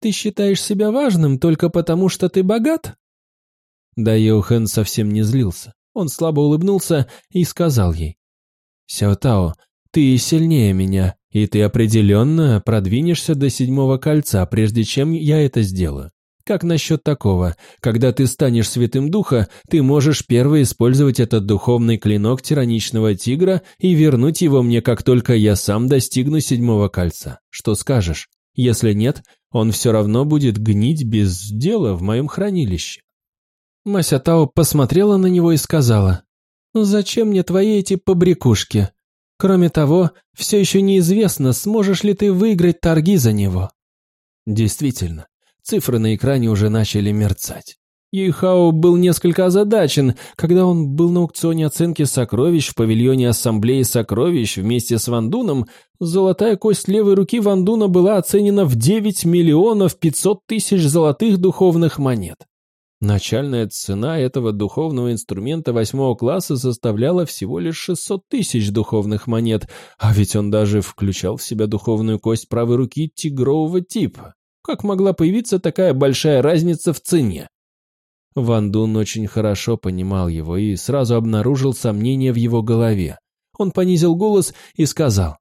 «Ты считаешь себя важным только потому, что ты богат?» Да Йохэн совсем не злился. Он слабо улыбнулся и сказал ей, «Сяо Тао, ты сильнее меня, и ты определенно продвинешься до седьмого кольца, прежде чем я это сделаю. Как насчет такого? Когда ты станешь святым духа, ты можешь первый использовать этот духовный клинок тираничного тигра и вернуть его мне, как только я сам достигну седьмого кольца. Что скажешь? Если нет, он все равно будет гнить без дела в моем хранилище. Масятао посмотрела на него и сказала, «Зачем мне твои эти побрякушки? Кроме того, все еще неизвестно, сможешь ли ты выиграть торги за него». Действительно, Цифры на экране уже начали мерцать. Юйхао был несколько озадачен, когда он был на аукционе оценки сокровищ в павильоне Ассамблеи Сокровищ вместе с Вандуном, золотая кость левой руки Вандуна была оценена в 9 миллионов 500 тысяч золотых духовных монет. Начальная цена этого духовного инструмента восьмого класса составляла всего лишь 600 тысяч духовных монет, а ведь он даже включал в себя духовную кость правой руки тигрового типа. Как могла появиться такая большая разница в цене? Ван Дун очень хорошо понимал его и сразу обнаружил сомнения в его голове. Он понизил голос и сказал,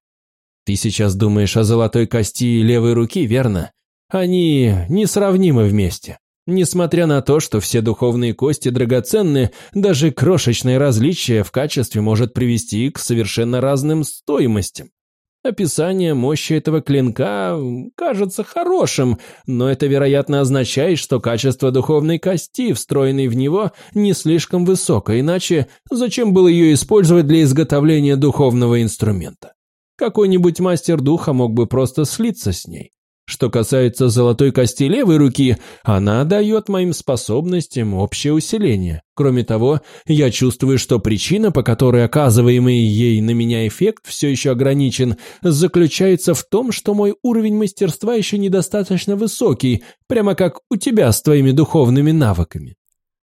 «Ты сейчас думаешь о золотой кости левой руки, верно? Они несравнимы вместе. Несмотря на то, что все духовные кости драгоценны, даже крошечное различие в качестве может привести к совершенно разным стоимостям. Описание мощи этого клинка кажется хорошим, но это, вероятно, означает, что качество духовной кости, встроенной в него, не слишком высоко, иначе зачем было ее использовать для изготовления духовного инструмента? Какой-нибудь мастер духа мог бы просто слиться с ней. Что касается золотой кости левой руки, она дает моим способностям общее усиление. Кроме того, я чувствую, что причина, по которой оказываемый ей на меня эффект все еще ограничен, заключается в том, что мой уровень мастерства еще недостаточно высокий, прямо как у тебя с твоими духовными навыками.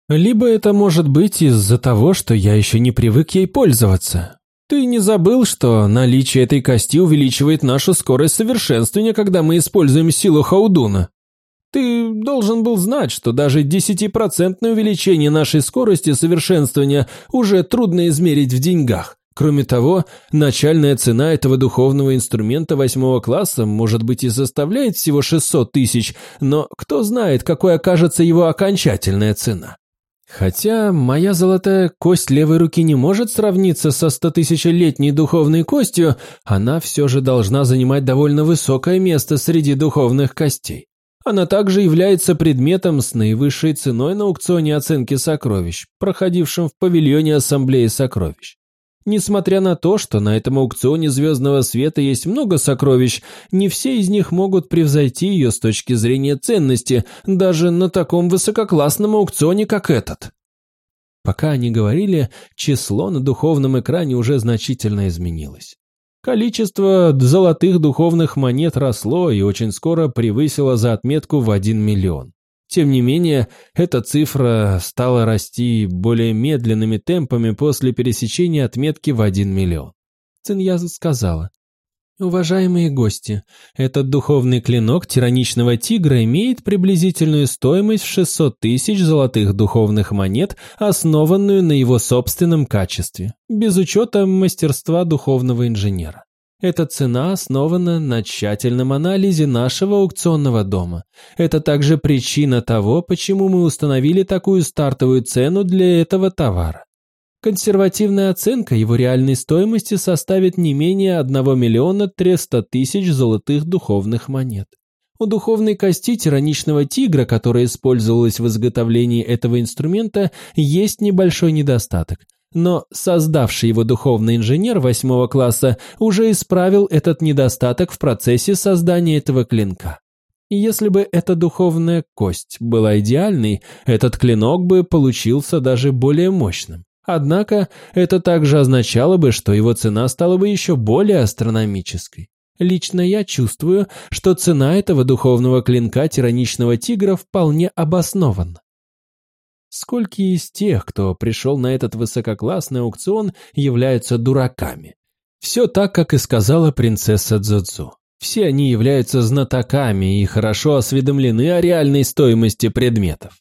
Либо это может быть из-за того, что я еще не привык ей пользоваться. Ты не забыл, что наличие этой кости увеличивает нашу скорость совершенствования, когда мы используем силу Хаудуна? Ты должен был знать, что даже десятипроцентное увеличение нашей скорости совершенствования уже трудно измерить в деньгах. Кроме того, начальная цена этого духовного инструмента восьмого класса, может быть, и составляет всего 600 тысяч, но кто знает, какой окажется его окончательная цена. Хотя моя золотая кость левой руки не может сравниться со стотысячелетней духовной костью, она все же должна занимать довольно высокое место среди духовных костей. Она также является предметом с наивысшей ценой на аукционе оценки сокровищ, проходившем в павильоне Ассамблеи сокровищ. Несмотря на то, что на этом аукционе звездного света есть много сокровищ, не все из них могут превзойти ее с точки зрения ценности, даже на таком высококлассном аукционе, как этот. Пока они говорили, число на духовном экране уже значительно изменилось. Количество золотых духовных монет росло и очень скоро превысило за отметку в 1 миллион. Тем не менее, эта цифра стала расти более медленными темпами после пересечения отметки в 1 миллион. Циньяза сказала, Уважаемые гости, этот духовный клинок тираничного тигра имеет приблизительную стоимость в 600 тысяч золотых духовных монет, основанную на его собственном качестве, без учета мастерства духовного инженера. Эта цена основана на тщательном анализе нашего аукционного дома. Это также причина того, почему мы установили такую стартовую цену для этого товара. Консервативная оценка его реальной стоимости составит не менее 1 миллиона 300 тысяч золотых духовных монет. У духовной кости тираничного тигра, которая использовалась в изготовлении этого инструмента, есть небольшой недостаток – но создавший его духовный инженер восьмого класса уже исправил этот недостаток в процессе создания этого клинка. Если бы эта духовная кость была идеальной, этот клинок бы получился даже более мощным. Однако это также означало бы, что его цена стала бы еще более астрономической. Лично я чувствую, что цена этого духовного клинка тираничного тигра вполне обоснована. Сколько из тех, кто пришел на этот высококлассный аукцион, являются дураками? Все так, как и сказала принцесса Дзудзу. Все они являются знатоками и хорошо осведомлены о реальной стоимости предметов.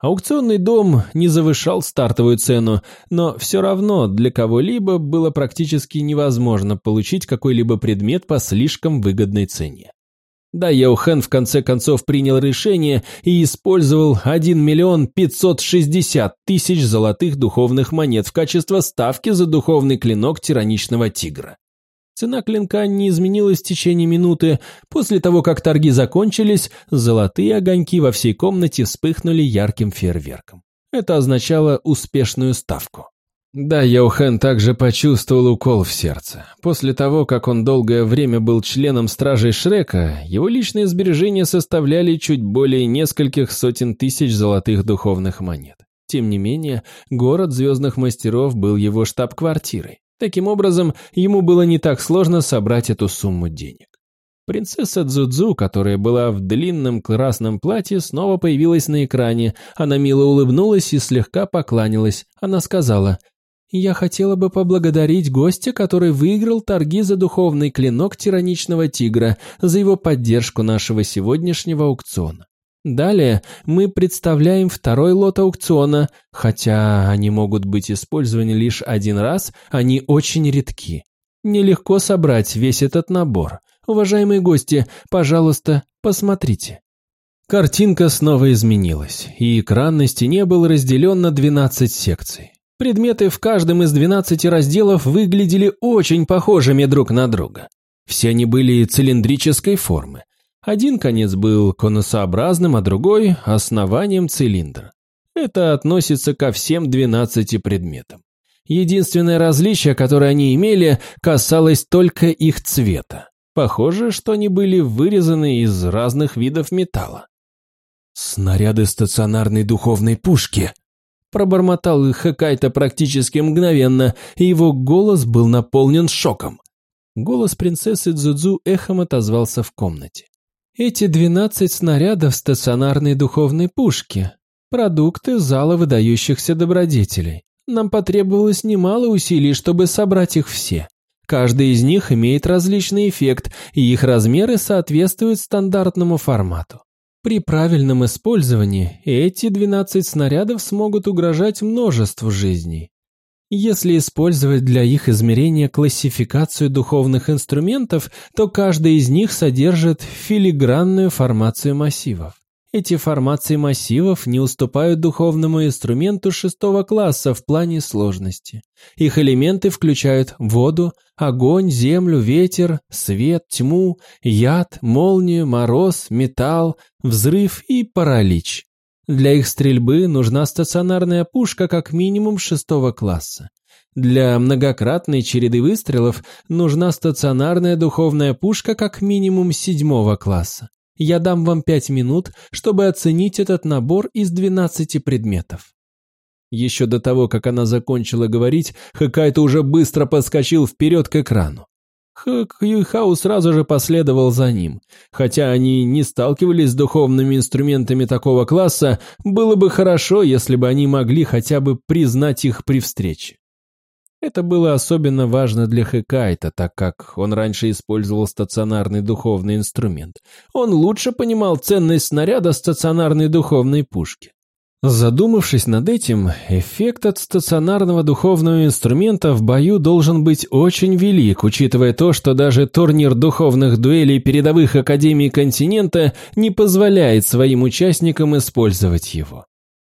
Аукционный дом не завышал стартовую цену, но все равно для кого-либо было практически невозможно получить какой-либо предмет по слишком выгодной цене. Да, Яухэн в конце концов принял решение и использовал 1 миллион 560 тысяч золотых духовных монет в качестве ставки за духовный клинок тираничного тигра. Цена клинка не изменилась в течение минуты. После того, как торги закончились, золотые огоньки во всей комнате вспыхнули ярким фейерверком. Это означало успешную ставку. Да, Йохан также почувствовал укол в сердце. После того, как он долгое время был членом Стражей Шрека, его личные сбережения составляли чуть более нескольких сотен тысяч золотых духовных монет. Тем не менее, город Звездных Мастеров был его штаб-квартирой. Таким образом, ему было не так сложно собрать эту сумму денег. Принцесса Дзудзу, которая была в длинном красном платье, снова появилась на экране. Она мило улыбнулась и слегка покланялась. Она сказала, я хотела бы поблагодарить гостя, который выиграл торги за духовный клинок тираничного тигра, за его поддержку нашего сегодняшнего аукциона. Далее мы представляем второй лот аукциона, хотя они могут быть использованы лишь один раз, они очень редки. Нелегко собрать весь этот набор. Уважаемые гости, пожалуйста, посмотрите. Картинка снова изменилась, и экран на стене был разделен на 12 секций. Предметы в каждом из 12 разделов выглядели очень похожими друг на друга. Все они были цилиндрической формы. Один конец был конусообразным, а другой – основанием цилиндра. Это относится ко всем 12 предметам. Единственное различие, которое они имели, касалось только их цвета. Похоже, что они были вырезаны из разных видов металла. «Снаряды стационарной духовной пушки», Пробормотал их Хакайта практически мгновенно, и его голос был наполнен шоком. Голос принцессы Дзудзу эхом отозвался в комнате. Эти двенадцать снарядов стационарной духовной пушки – продукты зала выдающихся добродетелей. Нам потребовалось немало усилий, чтобы собрать их все. Каждый из них имеет различный эффект, и их размеры соответствуют стандартному формату. При правильном использовании эти 12 снарядов смогут угрожать множеству жизней. Если использовать для их измерения классификацию духовных инструментов, то каждый из них содержит филигранную формацию массивов. Эти формации массивов не уступают духовному инструменту шестого класса в плане сложности. Их элементы включают воду, огонь, землю, ветер, свет, тьму, яд, молнию, мороз, металл, взрыв и паралич. Для их стрельбы нужна стационарная пушка как минимум шестого класса. Для многократной череды выстрелов нужна стационарная духовная пушка как минимум седьмого класса. Я дам вам пять минут, чтобы оценить этот набор из 12 предметов». Еще до того, как она закончила говорить, Хакайто уже быстро подскочил вперед к экрану. Хэк Юйхау сразу же последовал за ним. Хотя они не сталкивались с духовными инструментами такого класса, было бы хорошо, если бы они могли хотя бы признать их при встрече. Это было особенно важно для Хекайта, так как он раньше использовал стационарный духовный инструмент. Он лучше понимал ценность снаряда стационарной духовной пушки. Задумавшись над этим, эффект от стационарного духовного инструмента в бою должен быть очень велик, учитывая то, что даже турнир духовных дуэлей передовых академий континента не позволяет своим участникам использовать его.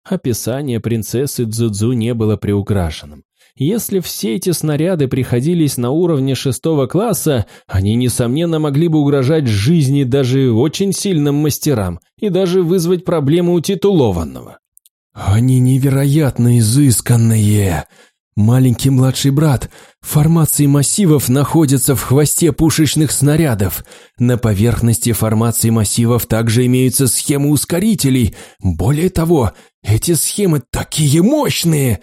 Описание принцессы Дзудзу не было приукрашенным. Если все эти снаряды приходились на уровне шестого класса, они, несомненно, могли бы угрожать жизни даже очень сильным мастерам и даже вызвать проблемы у титулованного. «Они невероятно изысканные!» Маленький младший брат, формации массивов находятся в хвосте пушечных снарядов. На поверхности формации массивов также имеются схемы ускорителей. Более того, эти схемы такие мощные,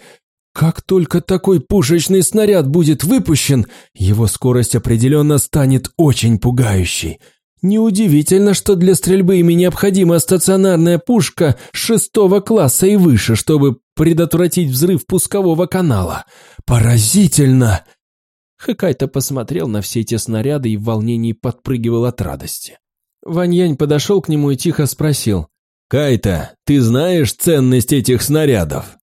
как только такой пушечный снаряд будет выпущен, его скорость определенно станет очень пугающей. Неудивительно, что для стрельбы ими необходима стационарная пушка шестого класса и выше, чтобы предотвратить взрыв пускового канала. Поразительно! Хакайто посмотрел на все эти снаряды и в волнении подпрыгивал от радости. Ваньянь подошел к нему и тихо спросил. «Кайта, ты знаешь ценность этих снарядов?»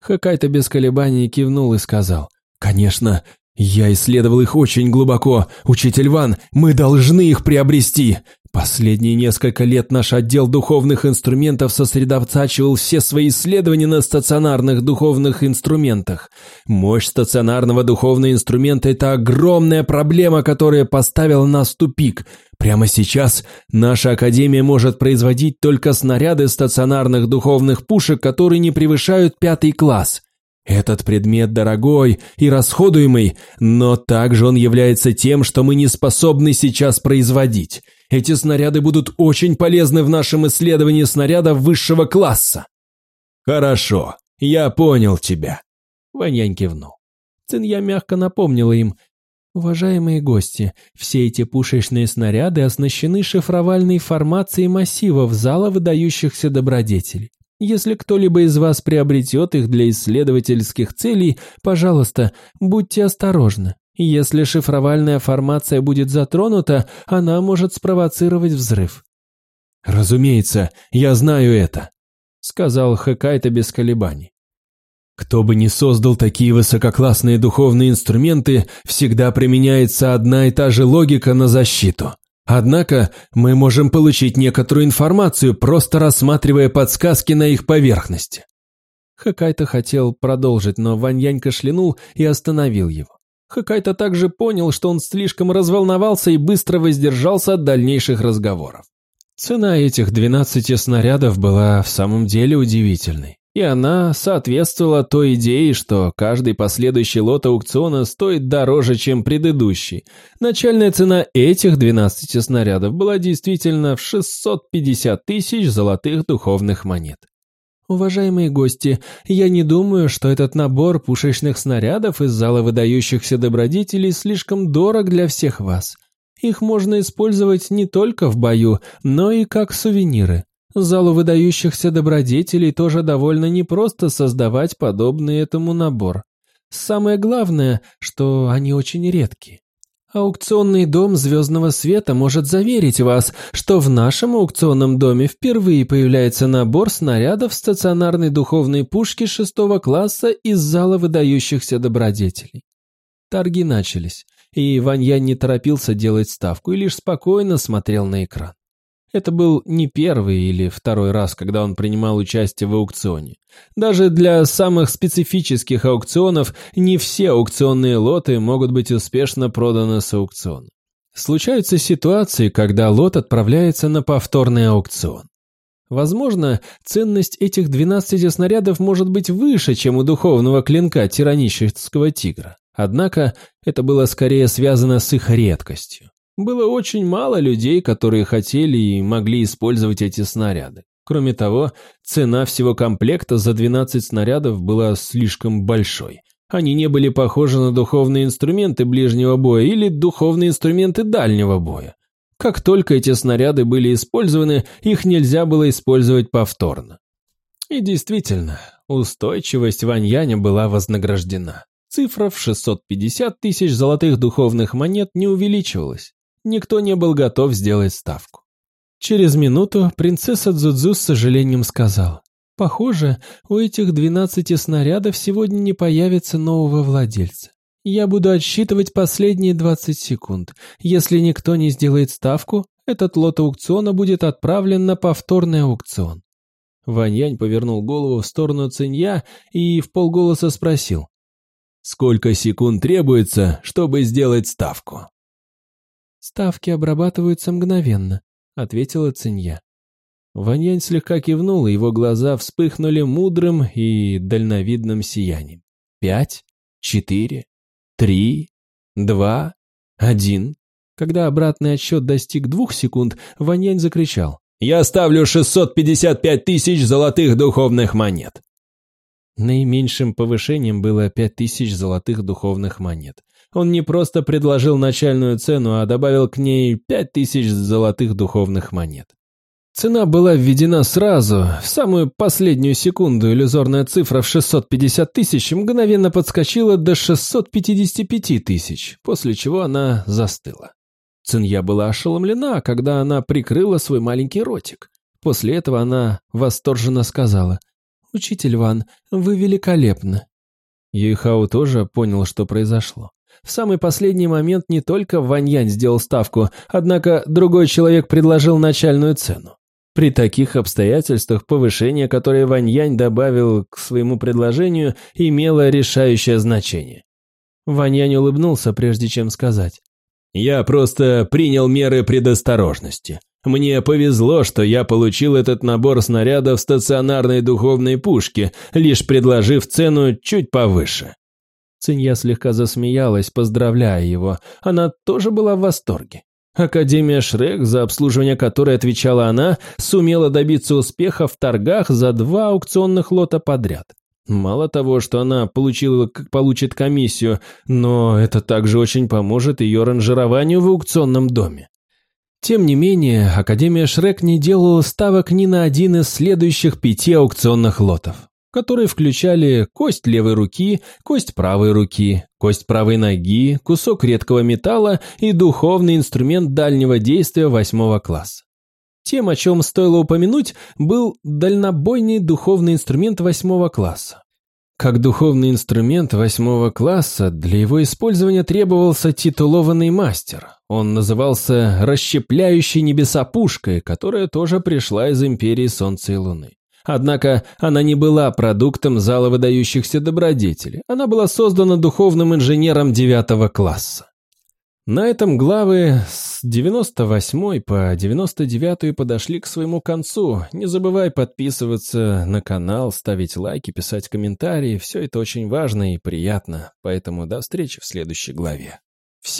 Хакайто без колебаний кивнул и сказал. «Конечно, я исследовал их очень глубоко. Учитель Ван, мы должны их приобрести. Последние несколько лет наш отдел духовных инструментов сосредотачивал все свои исследования на стационарных духовных инструментах. Мощь стационарного духовного инструмента – это огромная проблема, которая поставила нас в тупик. Прямо сейчас наша Академия может производить только снаряды стационарных духовных пушек, которые не превышают пятый класс. Этот предмет дорогой и расходуемый, но также он является тем, что мы не способны сейчас производить – эти снаряды будут очень полезны в нашем исследовании снарядов высшего класса. Хорошо, я понял тебя. Ваньянь кивнул. Цинья мягко напомнила им. Уважаемые гости, все эти пушечные снаряды оснащены шифровальной формацией массивов зала выдающихся добродетелей. Если кто-либо из вас приобретет их для исследовательских целей, пожалуйста, будьте осторожны. Если шифровальная формация будет затронута, она может спровоцировать взрыв. «Разумеется, я знаю это», — сказал Хэкайта без колебаний. Кто бы ни создал такие высококлассные духовные инструменты, всегда применяется одна и та же логика на защиту. Однако мы можем получить некоторую информацию, просто рассматривая подсказки на их поверхности. Хакайта хотел продолжить, но Ваньянь кашлянул и остановил его. Хакайта также понял, что он слишком разволновался и быстро воздержался от дальнейших разговоров. Цена этих 12 снарядов была в самом деле удивительной. И она соответствовала той идее, что каждый последующий лот аукциона стоит дороже, чем предыдущий. Начальная цена этих 12 снарядов была действительно в 650 тысяч золотых духовных монет. Уважаемые гости, я не думаю, что этот набор пушечных снарядов из зала выдающихся добродетелей слишком дорог для всех вас. Их можно использовать не только в бою, но и как сувениры. Залу выдающихся добродетелей тоже довольно непросто создавать подобный этому набор. Самое главное, что они очень редкие. Аукционный дом Звездного Света может заверить вас, что в нашем аукционном доме впервые появляется набор снарядов стационарной духовной пушки шестого класса из зала выдающихся добродетелей. Торги начались, и Ваньян не торопился делать ставку и лишь спокойно смотрел на экран. Это был не первый или второй раз, когда он принимал участие в аукционе. Даже для самых специфических аукционов не все аукционные лоты могут быть успешно проданы с аукциона. Случаются ситуации, когда лот отправляется на повторный аукцион. Возможно, ценность этих 12 снарядов может быть выше, чем у духовного клинка тиранического тигра. Однако это было скорее связано с их редкостью. Было очень мало людей, которые хотели и могли использовать эти снаряды. Кроме того, цена всего комплекта за 12 снарядов была слишком большой. Они не были похожи на духовные инструменты ближнего боя или духовные инструменты дальнего боя. Как только эти снаряды были использованы, их нельзя было использовать повторно. И действительно, устойчивость Ваньяня была вознаграждена. Цифра в 650 тысяч золотых духовных монет не увеличивалась. Никто не был готов сделать ставку. Через минуту принцесса Дзудзу с сожалением сказала, «Похоже, у этих 12 снарядов сегодня не появится нового владельца. Я буду отсчитывать последние 20 секунд. Если никто не сделает ставку, этот лот аукциона будет отправлен на повторный аукцион. Ваньянь повернул голову в сторону Цинья и в полголоса спросил. «Сколько секунд требуется, чтобы сделать ставку?» «Ставки обрабатываются мгновенно», — ответила Цинья. Ваньянь слегка кивнул, его глаза вспыхнули мудрым и дальновидным сиянием. «Пять? Четыре? Три, два, один. Когда обратный отсчет достиг двух секунд, Ваньянь закричал. «Я ставлю 655 тысяч золотых духовных монет!» Наименьшим повышением было 5000 золотых духовных монет. Он не просто предложил начальную цену, а добавил к ней 5000 золотых духовных монет. Цена была введена сразу, в самую последнюю секунду иллюзорная цифра в 650 тысяч мгновенно подскочила до 655 тысяч, после чего она застыла. Цинья была ошеломлена, когда она прикрыла свой маленький ротик. После этого она восторженно сказала, «Учитель Ван, вы великолепны». Юйхао тоже понял, что произошло. В самый последний момент не только Ваньянь сделал ставку, однако другой человек предложил начальную цену. При таких обстоятельствах повышение, которое Вань Янь добавил к своему предложению, имело решающее значение. Вань Янь улыбнулся, прежде чем сказать. «Я просто принял меры предосторожности. Мне повезло, что я получил этот набор снарядов стационарной духовной пушки, лишь предложив цену чуть повыше». Цинья слегка засмеялась, поздравляя его. Она тоже была в восторге. Академия Шрек, за обслуживание которой отвечала она, сумела добиться успеха в торгах за два аукционных лота подряд. Мало того, что она получила, получит комиссию, но это также очень поможет ее ранжированию в аукционном доме. Тем не менее, Академия Шрек не делала ставок ни на один из следующих пяти аукционных лотов которые включали кость левой руки, кость правой руки, кость правой ноги, кусок редкого металла и духовный инструмент дальнего действия восьмого класса. Тем, о чем стоило упомянуть, был дальнобойный духовный инструмент восьмого класса. Как духовный инструмент восьмого класса, для его использования требовался титулованный мастер. Он назывался «Расщепляющей небеса пушкой», которая тоже пришла из Империи Солнца и Луны. Однако она не была продуктом зала выдающихся добродетелей, она была создана духовным инженером девятого класса. На этом главы с 98 по 99 подошли к своему концу. Не забывай подписываться на канал, ставить лайки, писать комментарии. Все это очень важно и приятно. Поэтому до встречи в следующей главе.